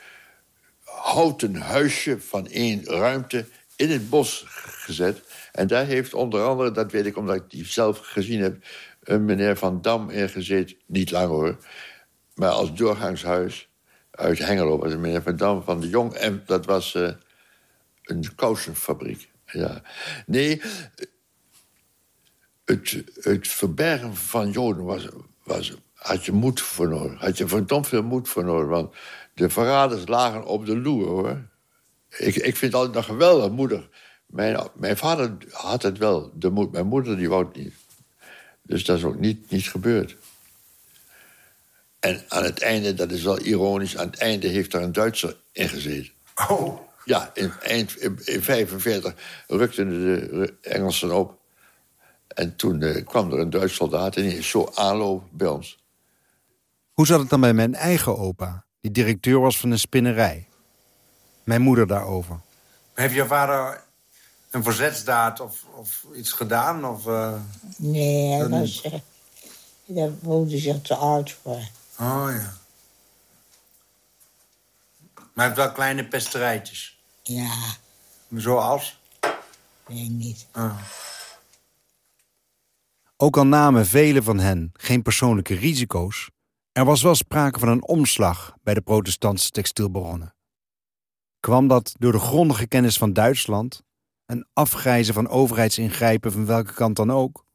houten huisje van één ruimte in het bos gezet. En daar heeft onder andere, dat weet ik omdat ik die zelf gezien heb... een meneer Van Dam in gezeten. Niet lang hoor, maar als doorgangshuis uit Hengelo. was een meneer Van Dam van de Jong. En dat was eh, een kousenfabriek. Ja. Nee, het, het verbergen van Joden was, was, had je moed voor nodig. Had je verdomd veel moed voor nodig. Want de verraders lagen op de loer, hoor. Ik, ik vind het altijd nog geweldig moedig. Mijn, mijn vader had het wel, de moed. Mijn moeder die wou het niet. Dus dat is ook niet, niet gebeurd. En aan het einde, dat is wel ironisch... aan het einde heeft daar een Duitser in gezeten. Oh. Ja, in 1945 rukten de Engelsen op. En toen eh, kwam er een Duits soldaat en die is zo aanloop bij ons. Hoe zat het dan bij mijn eigen opa, die directeur was van een spinnerij? Mijn moeder daarover. Heeft jouw vader een verzetsdaad of, of iets gedaan? Of, eh, Nee, hij dat was, eh, daar voelde zich te oud voor. Oh ja. Maar hij heeft wel kleine pesterijtjes. Ja, Zoals? nee, niet. Ah. Ook al namen velen van hen geen persoonlijke risico's, er was wel sprake van een omslag bij de protestantse textielbaronnen. Kwam dat door de grondige kennis van Duitsland, een afgrijzen van overheidsingrijpen van welke kant dan ook?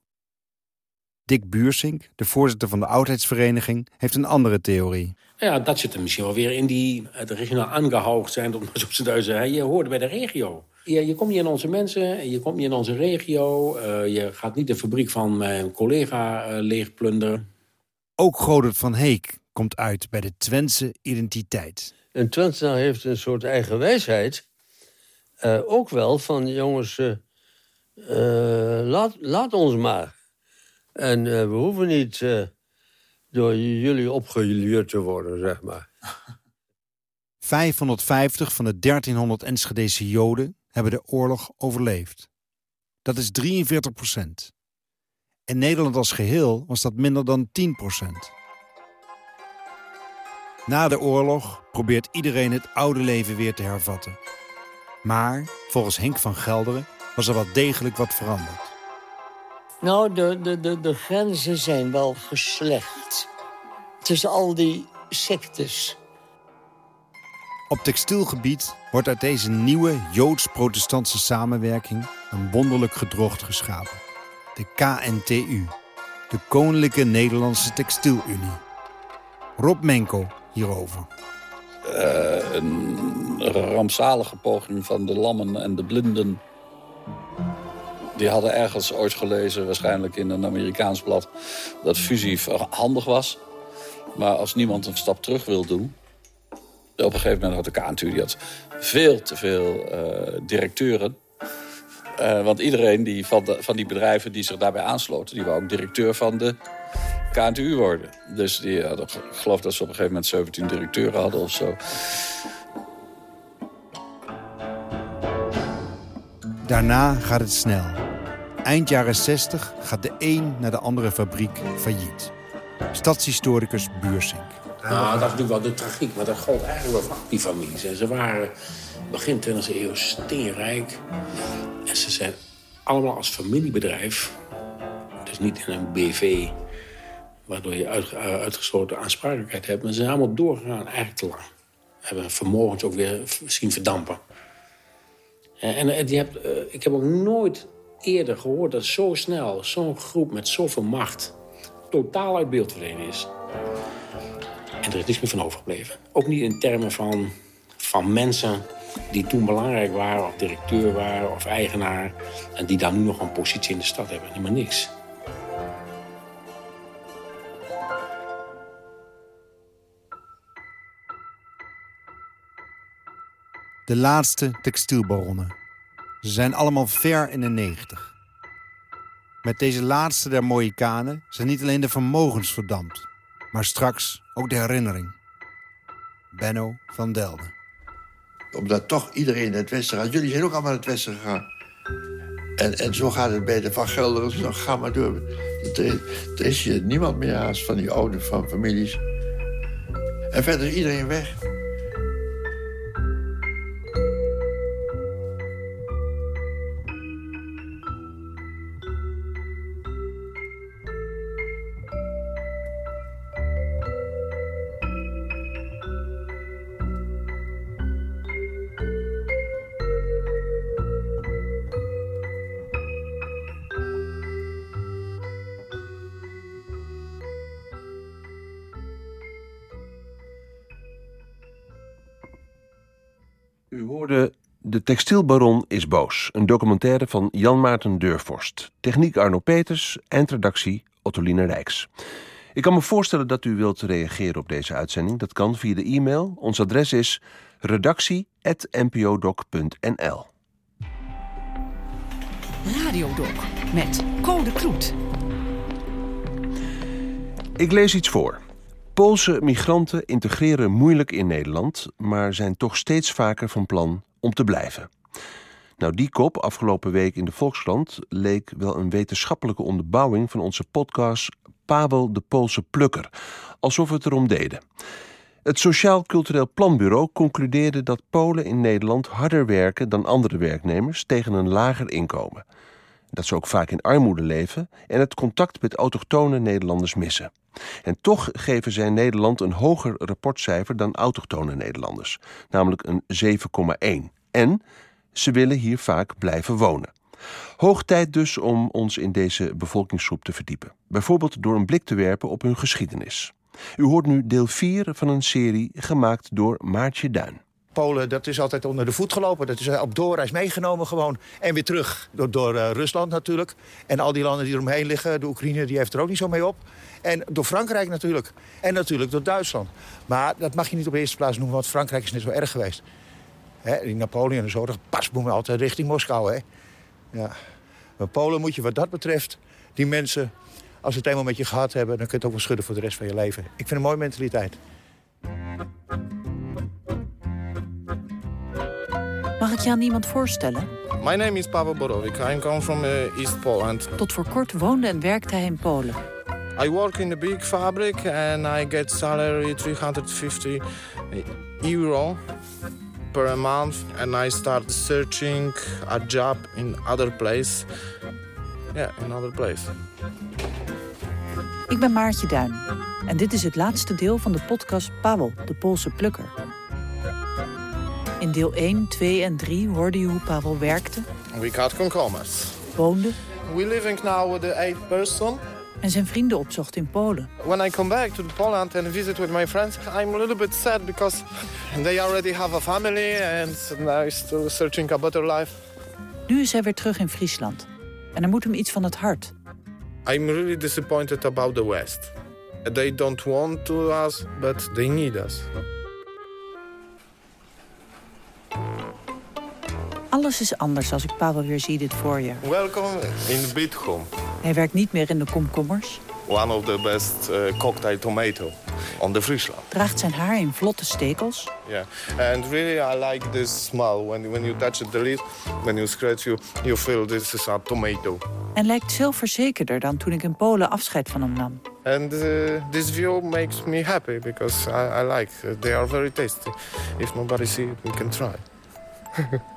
Dick Buursink, de voorzitter van de oudheidsvereniging, heeft een andere theorie. Ja, dat zit er misschien wel weer in die het regionaal aangehoogd zijn, om zo te zeggen. Je hoort bij de regio. Je, je komt niet in onze mensen, je komt niet in onze regio. eh, je gaat niet de fabriek van mijn collega eh, leegplunderen. Ook Godert van Heek komt uit bij de Twentse identiteit. Een Twentenaar heeft een soort eigen wijsheid. Eh, ook wel van, jongens, eh, eh, laat, laat ons maar. En we hoeven niet door jullie opgeluurd te worden, zeg maar. *laughs* 550 van de 1300 Enschedese Joden hebben de oorlog overleefd. Dat is 43 procent. In Nederland als geheel was dat minder dan 10 procent. Na de oorlog probeert iedereen het oude leven weer te hervatten. Maar, volgens Henk van Gelderen, was er wel degelijk wat veranderd. Nou, de, de, de, de grenzen zijn wel geslecht. Tussen al die sectes. Op textielgebied wordt uit deze nieuwe Joods-protestantse samenwerking een wonderlijk gedrocht geschapen. De KNTU, de Koninklijke Nederlandse Textielunie. Rob Menko hierover. Uh, een rampzalige poging van de lammen en de blinden. Die hadden ergens ooit gelezen, waarschijnlijk in een Amerikaans blad... dat fusie handig was. Maar als niemand een stap terug wil doen... op een gegeven moment had de KNTU die had veel te veel uh, directeuren... Uh, want iedereen die van, de, van die bedrijven die zich daarbij aansloten... die wou ook directeur van de KNTU worden. Dus die hadden, ik geloof dat ze op een gegeven moment 17 directeuren hadden of zo. Daarna gaat het snel. Eind jaren 60 gaat de een naar de andere fabriek failliet. Stadshistoricus Buursink. Nou, dat is natuurlijk wel de tragiek, maar dat gold eigenlijk wel voor die families. En ze waren begin 20e eeuw steenrijk. En ze zijn allemaal als familiebedrijf, dus niet in een BV, waardoor je uit, uitgesloten aansprakelijkheid hebt. Maar ze zijn allemaal doorgegaan eigenlijk te lang. Hebben vermogens ook weer zien verdampen. En, je hebt, ik heb ook nooit eerder gehoord dat zo snel zo'n groep met zoveel macht totaal uit beeld verdwenen is. En er is niks meer van overgebleven. Ook niet in termen van, van mensen die toen belangrijk waren, of directeur waren, of eigenaar. En die dan nu nog een positie in de stad hebben. Helemaal niks. De laatste textielbaronnen. Ze zijn allemaal ver in de negentig. Met deze laatste der Mohikanen zijn niet alleen de vermogens verdampt, maar straks ook de herinnering. Benno van Delden. Omdat toch iedereen naar het westen gaat. Jullie zijn ook allemaal naar het westen gegaan. En, en zo gaat het bij de Van Gelders. Dan ga maar door. Er, er is hier niemand meer haast van die oude van families. En verder is iedereen weg. Textielbaron is boos, een documentaire van Jan Maarten Deurvorst. Techniek Arno Peters, eindredactie Ottoline Rijks. Ik kan me voorstellen dat u wilt reageren op deze uitzending. Dat kan via de e-mail. Ons adres is redactie.npodoc.nl Radiodoc met Code Kloet. Ik lees iets voor. Poolse migranten integreren moeilijk in Nederland, maar zijn toch steeds vaker van plan om te blijven. Nou, die kop afgelopen week in de Volkskrant leek wel een wetenschappelijke onderbouwing van onze podcast Pavel de Poolse Plukker, alsof we het erom deden. Het Sociaal Cultureel Planbureau concludeerde dat Polen in Nederland harder werken dan andere werknemers tegen een lager inkomen. Dat ze ook vaak in armoede leven en het contact met autochtone Nederlanders missen. En toch geven zij Nederland een hoger rapportcijfer dan autochtone Nederlanders, namelijk een 7,1. En ze willen hier vaak blijven wonen. Hoog tijd dus om ons in deze bevolkingsgroep te verdiepen. Bijvoorbeeld door een blik te werpen op hun geschiedenis. U hoort nu deel 4 van een serie gemaakt door Maartje Duin. Polen, dat is altijd onder de voet gelopen. Dat is eh, op doorreis meegenomen gewoon. En weer terug door, door uh, Rusland natuurlijk. En al die landen die eromheen liggen. De Oekraïne die heeft er ook niet zo mee op. En door Frankrijk natuurlijk. En natuurlijk door Duitsland. Maar dat mag je niet op de eerste plaats noemen, want Frankrijk is net zo erg geweest. Hè, die Napoleon en zo, dat pasboemen altijd richting Moskou. Hè? Ja. Maar Polen moet je wat dat betreft, die mensen... als ze het eenmaal met je gehad hebben... dan kun je het ook wel schudden voor de rest van je leven. Ik vind een mooie mentaliteit. Mag ik je aan iemand voorstellen? My name is Pavel Borovic. I come from uh, East Poland. Tot voor kort woonde en werkte hij in Polen. I work in a big fabric and I get salary 350 euro per month and I start searching a job in other place. Yeah, in other place. Ik ben Maartje Duin en dit is het laatste deel van de podcast Pavel, de Poolse plukker. In deel 1, 2 en 3 hoorde je hoe Pavel werkte. We got komkommers. Woonde. We living now with the eight person En zijn vrienden opzocht in Polen. When I come back to Poland and visit with my friends, I'm a little bit sad because they already have a family and now still searching a better life. Nu is hij weer terug in Friesland. En er moet hem iets van het hart. I'm really disappointed about the West. They don't want to us, but they need us. Alles is anders als ik Pavel weer zie dit voorjaar. Welcome in Bitcom. Hij werkt niet meer in de komkommers. One of the best uh, cocktail tomato on the Friesland. Draagt zijn haar in vlotte stekels. Yeah, and really I like this smell. When, when you touch the lid, when you scratch, you, you feel this is a tomato. En lijkt zelfverzekerder dan toen ik in Polen afscheid van hem nam. And uh, this view makes me happy because I, I like. They are very tasty. If nobody see it, we can try. *laughs*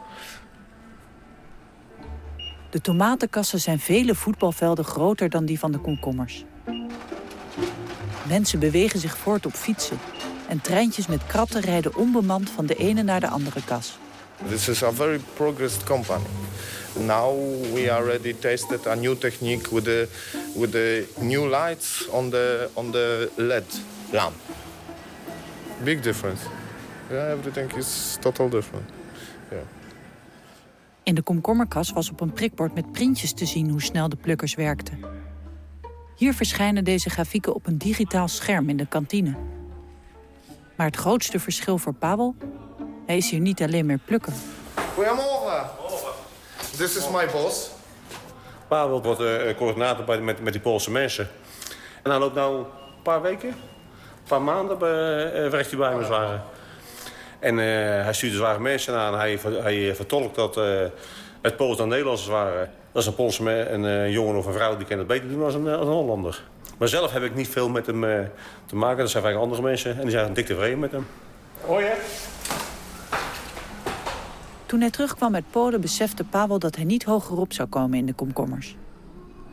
De tomatenkassen zijn vele voetbalvelden groter dan die van de komkommers. Mensen bewegen zich voort op fietsen. En treintjes met kratten rijden onbemand van de ene naar de andere kas. This is a very progressed company. Now we already tested a new technique with the with the new lights on the on the LED lamp. Big difference. Yeah, everything is total different. Yeah. In de komkommerkas was op een prikbord met printjes te zien hoe snel de plukkers werkten. Hier verschijnen deze grafieken op een digitaal scherm in de kantine. Maar het grootste verschil voor Pavel, hij is hier niet alleen meer plukker. Goedemorgen. This is my boss. Pavel wordt uh, coördinator bij, met, met die Poolse mensen. En hij loopt nou een paar weken, een paar maanden bij, uh, werkt hij bij me zware. En uh, hij stuurt de zware mensen aan. Hij, hij vertolkt dat uh, het Pools dan Nederlands waren. Dat is een Poolse een uh, jongen of een vrouw die kan het beter doen als een, als een Hollander. Maar zelf heb ik niet veel met hem te maken. Dat zijn vaak andere mensen. En die zijn dik tevreden met hem. Oh ja? Toen hij terugkwam uit Polen besefte Pavel dat hij niet hogerop zou komen in de komkommers.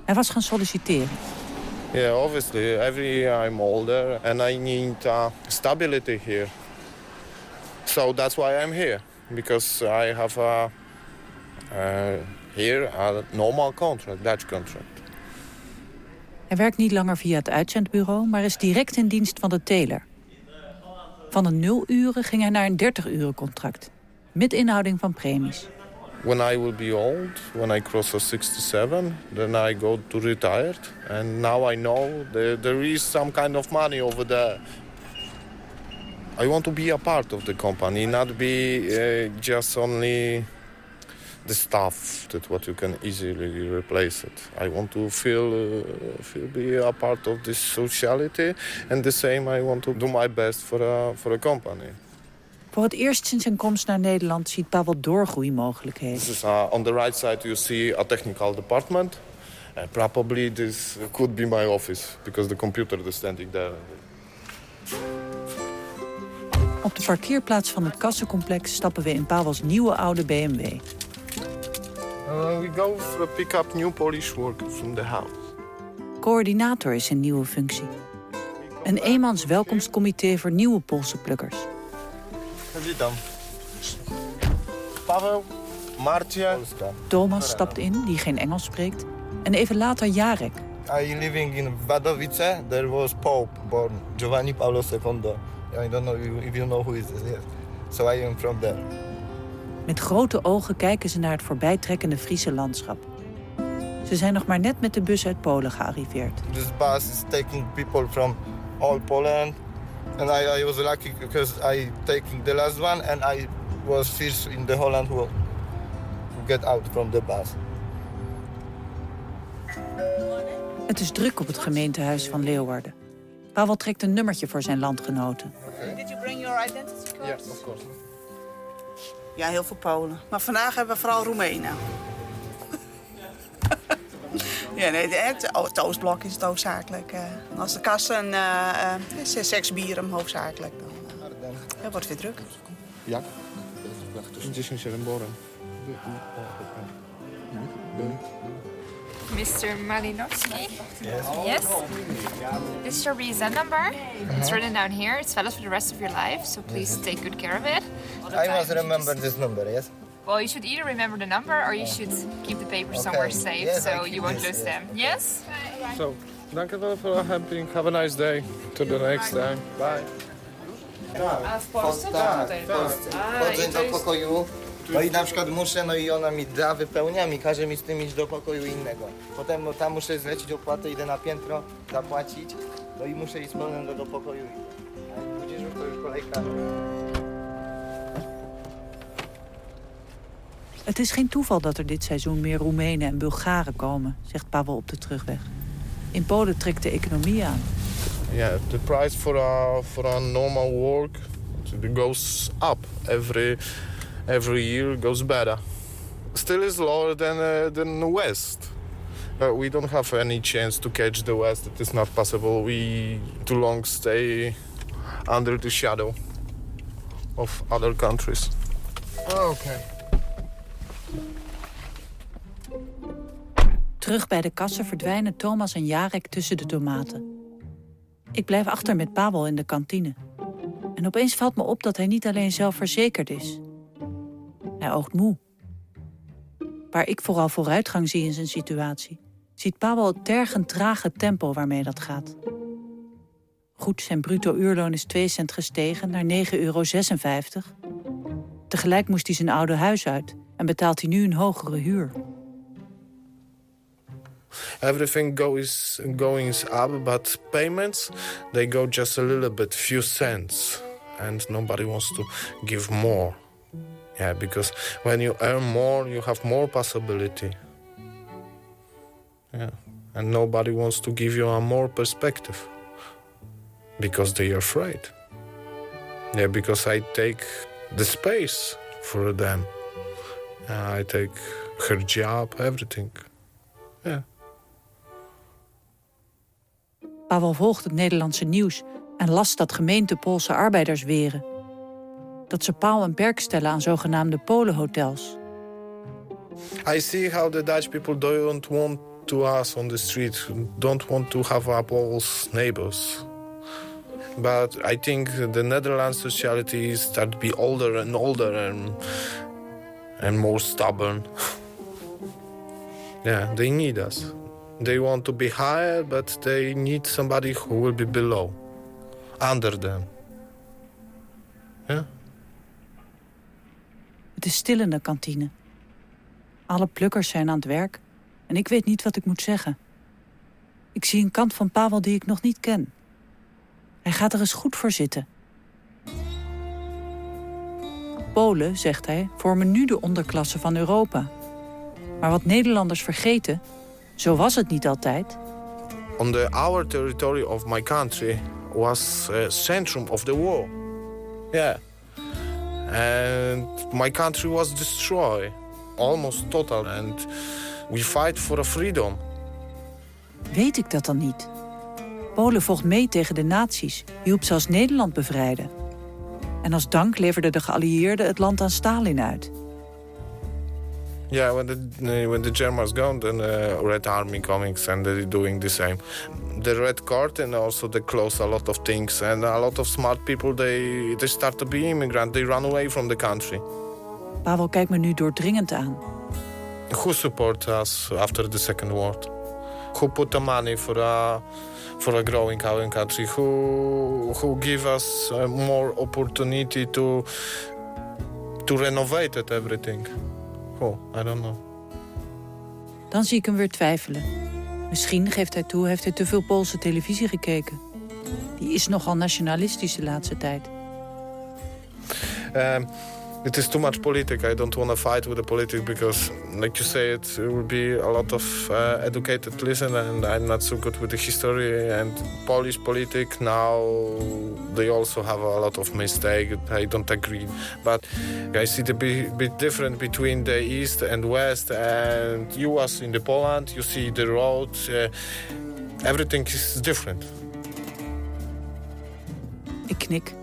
Hij was gaan solliciteren. Yeah, obviously. Every year I'm older and I need uh, stability here. So that's why I'm here. Because I have a, uh, here a normal contract, Dutch contract. Hij werkt niet langer via het uitzendbureau, maar is direct in dienst van de teler. Van een nul uren ging hij naar een 30 uren contract. Met inhouding van premies. When I will be old, when I cross a 67, then I go to retired. And now I know there, there is some kind of money over there. I want to be a part of the company, not be uh, just only the staff that what you can easily replace it. I want to feel, uh, feel be a part of this sociality, and the same I want to do my best for a for a company. Voor het eerst sinds zijn komst naar Nederland ziet Pavel doorgroeimogelijkheden. This is, uh, on the right side you see a technical department. And probably this could be my office because the computer is standing there. Op de parkeerplaats van het kassencomplex stappen we in Pavels nieuwe oude BMW. Uh, we go for pick up new Polish workers from the house. Coördinator is een nieuwe functie. Een eenmans welkomstcomité voor nieuwe Poolse plukkers. Witam. Paweł, Marcia. Thomas stapt in, die geen Engels spreekt. En even later Jarek. I living in Wadowice. There was Pope born, Giovanni Paolo II. I don't know if you know who is this. Yes. So I am from there. Met grote ogen kijken ze naar het voorbijtrekkende Friese landschap. Ze zijn nog maar net met de bus uit Polen gearriveerd. This bus is taking people from all Poland. And I, I was lucky because I taking the last one and I was first in the Holland who get out from the bus. Het is druk op het gemeentehuis van Leeuwarden. Pavel trekt een nummertje voor zijn landgenoten. Did you bring your identity card? Yes, of course. Ja, heel veel Polen. Maar vandaag hebben we vooral Roemenen. ja, nee, het, oh, het Oostblok is het hoofdzakelijk. Uh, als de kassen uh, uh, seks bieren hoofdzakelijk, dan uh, wordt het weer druk. Ja. Gdzieś się Mr. Malinowski? Yes. yes. This is your visa number. It's written down here. It's valid for the rest of your life, so please mm-hmm. take good care of it. I must remember this number, yes? Well, you should either remember the number or you should keep the paper Okay. somewhere safe Yes, so you won't this, lose yes. them. Yes? So, Dank je wel voor helping. Have a nice day. To the next time. Bye. Tak, wchodzę do pokoju. No i na przykład muszę, no i ona mi da, wypełnia mi, każe mi z tym iść do pokoju innego. Potem no, tam muszę zlecić opłatę, idę na piętro, zapłacić, no i muszę iść z powrotem do, do pokoju. A jak pójdziesz już, to już kolejka. Het is geen toeval dat er dit seizoen meer Roemenen en Bulgaren komen, zegt Pavel op de terugweg. In Polen trekt de economie aan. Yeah, the price for a for a normal work it goes up every every year goes better. Still is lower than uh, than the West. Uh, we don't have any chance to catch the West. It is not possible. We too long stay under the shadow of other countries. Okay. Terug bij de kassen verdwijnen Thomas en Jarek tussen de tomaten. Ik blijf achter met Pavel in de kantine. En opeens valt me op dat hij niet alleen zelfverzekerd is. Hij oogt moe. Waar ik vooral vooruitgang zie in zijn situatie, ziet Pavel het tergend trage tempo waarmee dat gaat. Goed, zijn bruto uurloon is 2 cent gestegen naar 9,56 euro. Tegelijk moest hij zijn oude huis uit en betaalt hij nu een hogere huur. Everything goes going up, but payments they go just a little bit, few cents, and nobody wants to give more. Yeah, because when you earn more, you have more possibility. Yeah, and nobody wants to give you a more perspective because they are afraid. Yeah, because I take the space for them. Uh, I take her job, everything. Yeah. Pavel volgt het Nederlandse nieuws en las dat gemeente Poolse arbeiders weren. Dat ze paal en perk stellen aan zogenaamde Polenhotels. I see how the Dutch people don't want to us on the street, don't want to have our Poles neighbors. But I think the Netherlands sociality start to be older and older and and more stubborn. *laughs* yeah, they need us. They want to be higher, but they need somebody who will be below, under them. Yeah? Het is stil in de kantine. Alle plukkers zijn aan het werk en ik weet niet wat ik moet zeggen. Ik zie een kant van Pavel die ik nog niet ken. Hij gaat er eens goed voor zitten. Polen, zegt hij, vormen nu de onderklasse van Europa. Maar wat Nederlanders vergeten, zo was het niet altijd. On the our territory of my country was a centrum of the war. Yeah. And my country was destroyed almost total and we fight for a freedom. Weet ik dat dan niet? Polen vocht mee tegen de nazi's, hielp zelfs Nederland bevrijden. En als dank leverden de geallieerden het land aan Stalin uit. Yeah, when the when the Germans gone, then uh, Red Army comics and they're doing the same. The Red Curtain also they close a lot of things, and a lot of smart people they they start to be immigrant. They run away from the country. Pavel kijkt me nu doordringend aan. Who support us after the Second World? Who put the money for a for a growing our country? Who who give us uh, more opportunity to to renovate it everything? Who? I don't know. Dan zie ik hem weer twijfelen. Misschien, geeft hij toe, heeft hij te veel Poolse televisie gekeken. Die is nogal nationalistisch de laatste tijd. Um, it is too much politics. I don't want to fight with the politics because, like you say, it will be a lot of uh, educated listen, and I'm not so good with the history and Polish politics. Now they also have a lot of mistake. I don't agree, but I see the big difference between the east and west. And you was in the Poland, you see the road. Uh, everything is different. Ik knik.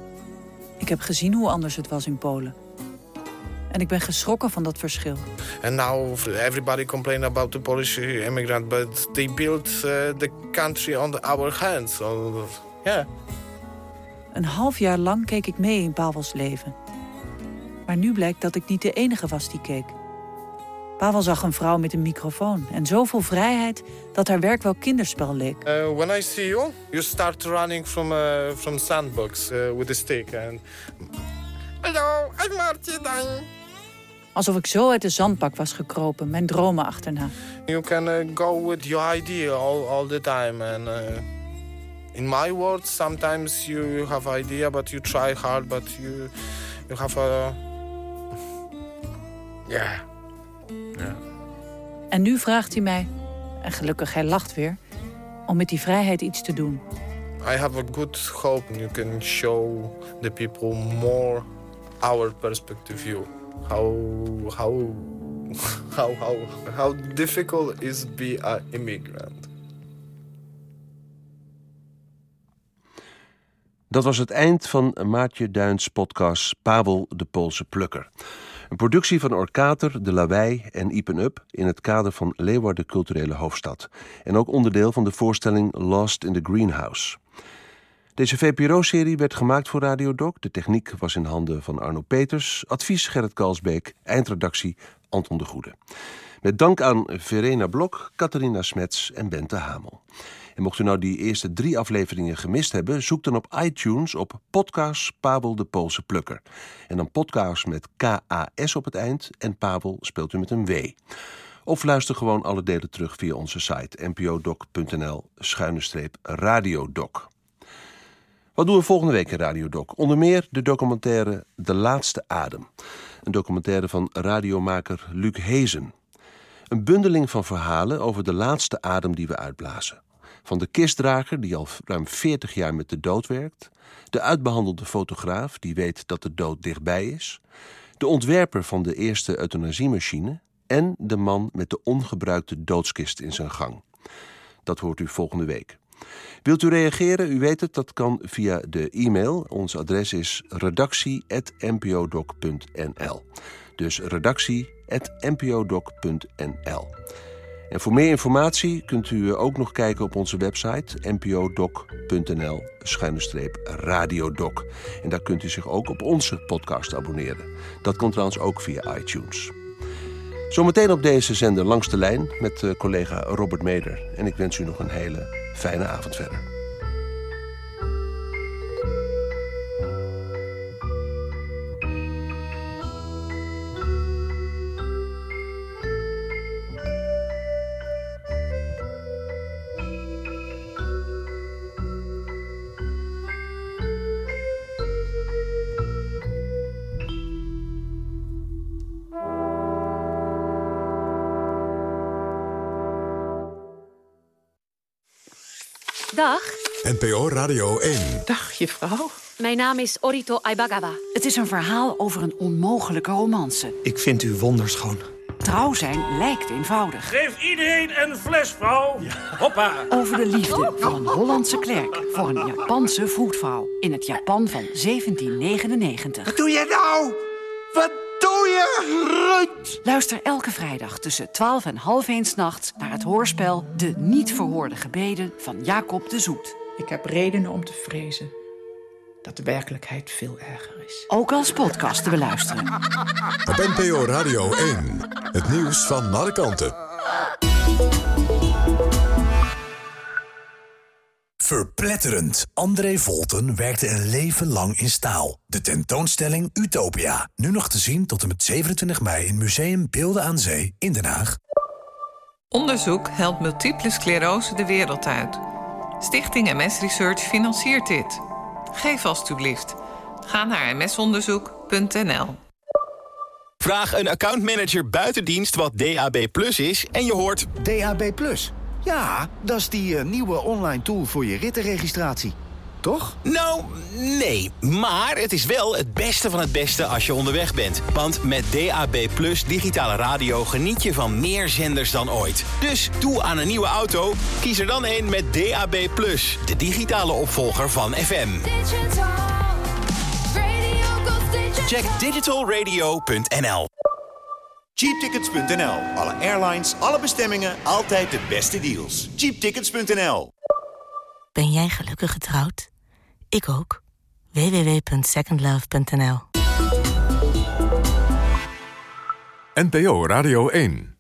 Ik heb gezien hoe anders het was in Polen. En ik ben geschrokken van dat verschil. And now everybody complain about the Polish immigrant, but they built uh, the country on our hands. So, yeah. Een half jaar lang keek ik mee in Pavels leven. Maar nu blijkt dat ik niet de enige was die keek. Pavel zag een vrouw met een microfoon en zoveel vrijheid dat haar werk wel kinderspel leek. Uh, when I see you, you start running from uh, from sandbox uh, with a stick and. Hallo, ik Martje dan. Alsof ik zo uit de zandbak was gekropen, mijn dromen achterna. You can uh, go with your idea all, all the time and. Uh, in my words, sometimes you, you have idea, but you try hard, but you you have a. *laughs* Yeah. Yeah. En nu vraagt hij mij, en gelukkig hij lacht weer, om met die vrijheid iets te doen. I have a good hope you can show the people more our perspective view. How how how how how difficult is be an immigrant. Dat was het eind van Maatje Duins podcast Pabel de Poolse Plukker. Een productie van Orkater, De Lawei en Ipen Up in het kader van Leeuwarden Culturele Hoofdstad. En ook onderdeel van de voorstelling Lost in the Greenhouse. Deze VPRO-serie werd gemaakt voor Radio Doc. De techniek was in handen van Arno Peters. Advies Gerrit Kalsbeek. Eindredactie Anton de Goede. Met dank aan Verena Blok, Catharina Smets en Bente Hamel. En mocht u nou die eerste drie afleveringen gemist hebben, zoek dan op iTunes op podcast Pabel de Poolse Plukker. En dan podcast met K-A-S op het eind en Pabel speelt u met een W. Of luister gewoon alle delen terug via onze site npodoc.nl schuine radiodoc. Wat doen we volgende week in Radiodoc? Onder meer de documentaire De Laatste Adem. Een documentaire van radiomaker Luc Hezen. Een bundeling van verhalen over de laatste adem die we uitblazen. Van de kistdrager die al ruim 40 jaar met de dood werkt, de uitbehandelde fotograaf die weet dat de dood dichtbij is, de ontwerper van de eerste euthanasiemachine en de man met de ongebruikte doodskist in zijn gang. Dat hoort u volgende week. Wilt u reageren? U weet het, dat kan via de e-mail. Ons adres is redactie.npodoc.nl. Dus redactie.npodoc.nl. En voor meer informatie kunt u ook nog kijken op onze website npodoc.nl radiodoc. En daar kunt u zich ook op onze podcast abonneren. Dat komt trouwens ook via iTunes. Zometeen op deze zender langs de lijn met eh, collega Robert Meder. En ik wens u nog een hele fijne avond verder. Dag. NPO Radio 1. Dag, juffrouw. Mijn naam is Orito Aibagawa. Het is een verhaal over een onmogelijke romance. Ik vind u wonderschoon. Trouw zijn lijkt eenvoudig. Geef iedereen een fles, vrouw. Hoppa. Over de liefde van een Hollandse klerk voor een Japanse vroedvrouw. In het Japan van 1799. Wat doe je nou? Wat Luister elke vrijdag tussen 12 en half 1 nachts naar het hoorspel De Niet Verhoorde Gebeden van Jacob de Zoet. Ik heb redenen om te vrezen dat de werkelijkheid veel erger is. Ook als podcast te beluisteren. Op NPO Radio 1. Het nieuws van alle kanten. Verpletterend. André Volten werkte een leven lang in staal. De tentoonstelling Utopia. Nu nog te zien tot en met 27 mei in Museum Beelden aan Zee in Den Haag. Onderzoek helpt multiple sclerose de wereld uit. Stichting MS Research financiert dit. Geef alstublieft. Ga naar msonderzoek.nl. Vraag een accountmanager buitendienst wat DAB Plus is en je hoort... DAB Plus? Ja, dat is die uh, nieuwe online tool voor je rittenregistratie. Toch? Nou, nee. Maar het is wel het beste van het beste als je onderweg bent. Want met DAB Plus digitale radio geniet je van meer zenders dan ooit. Dus doe aan een nieuwe auto, kies er dan een met DAB Plus. De digitale opvolger van FM. Check digitalradio.nl Cheaptickets.nl. Alle airlines, alle bestemmingen, altijd de beste deals. Cheaptickets.nl. Ben jij gelukkig getrouwd? Ik ook. www.secondlove.nl NPO Radio 1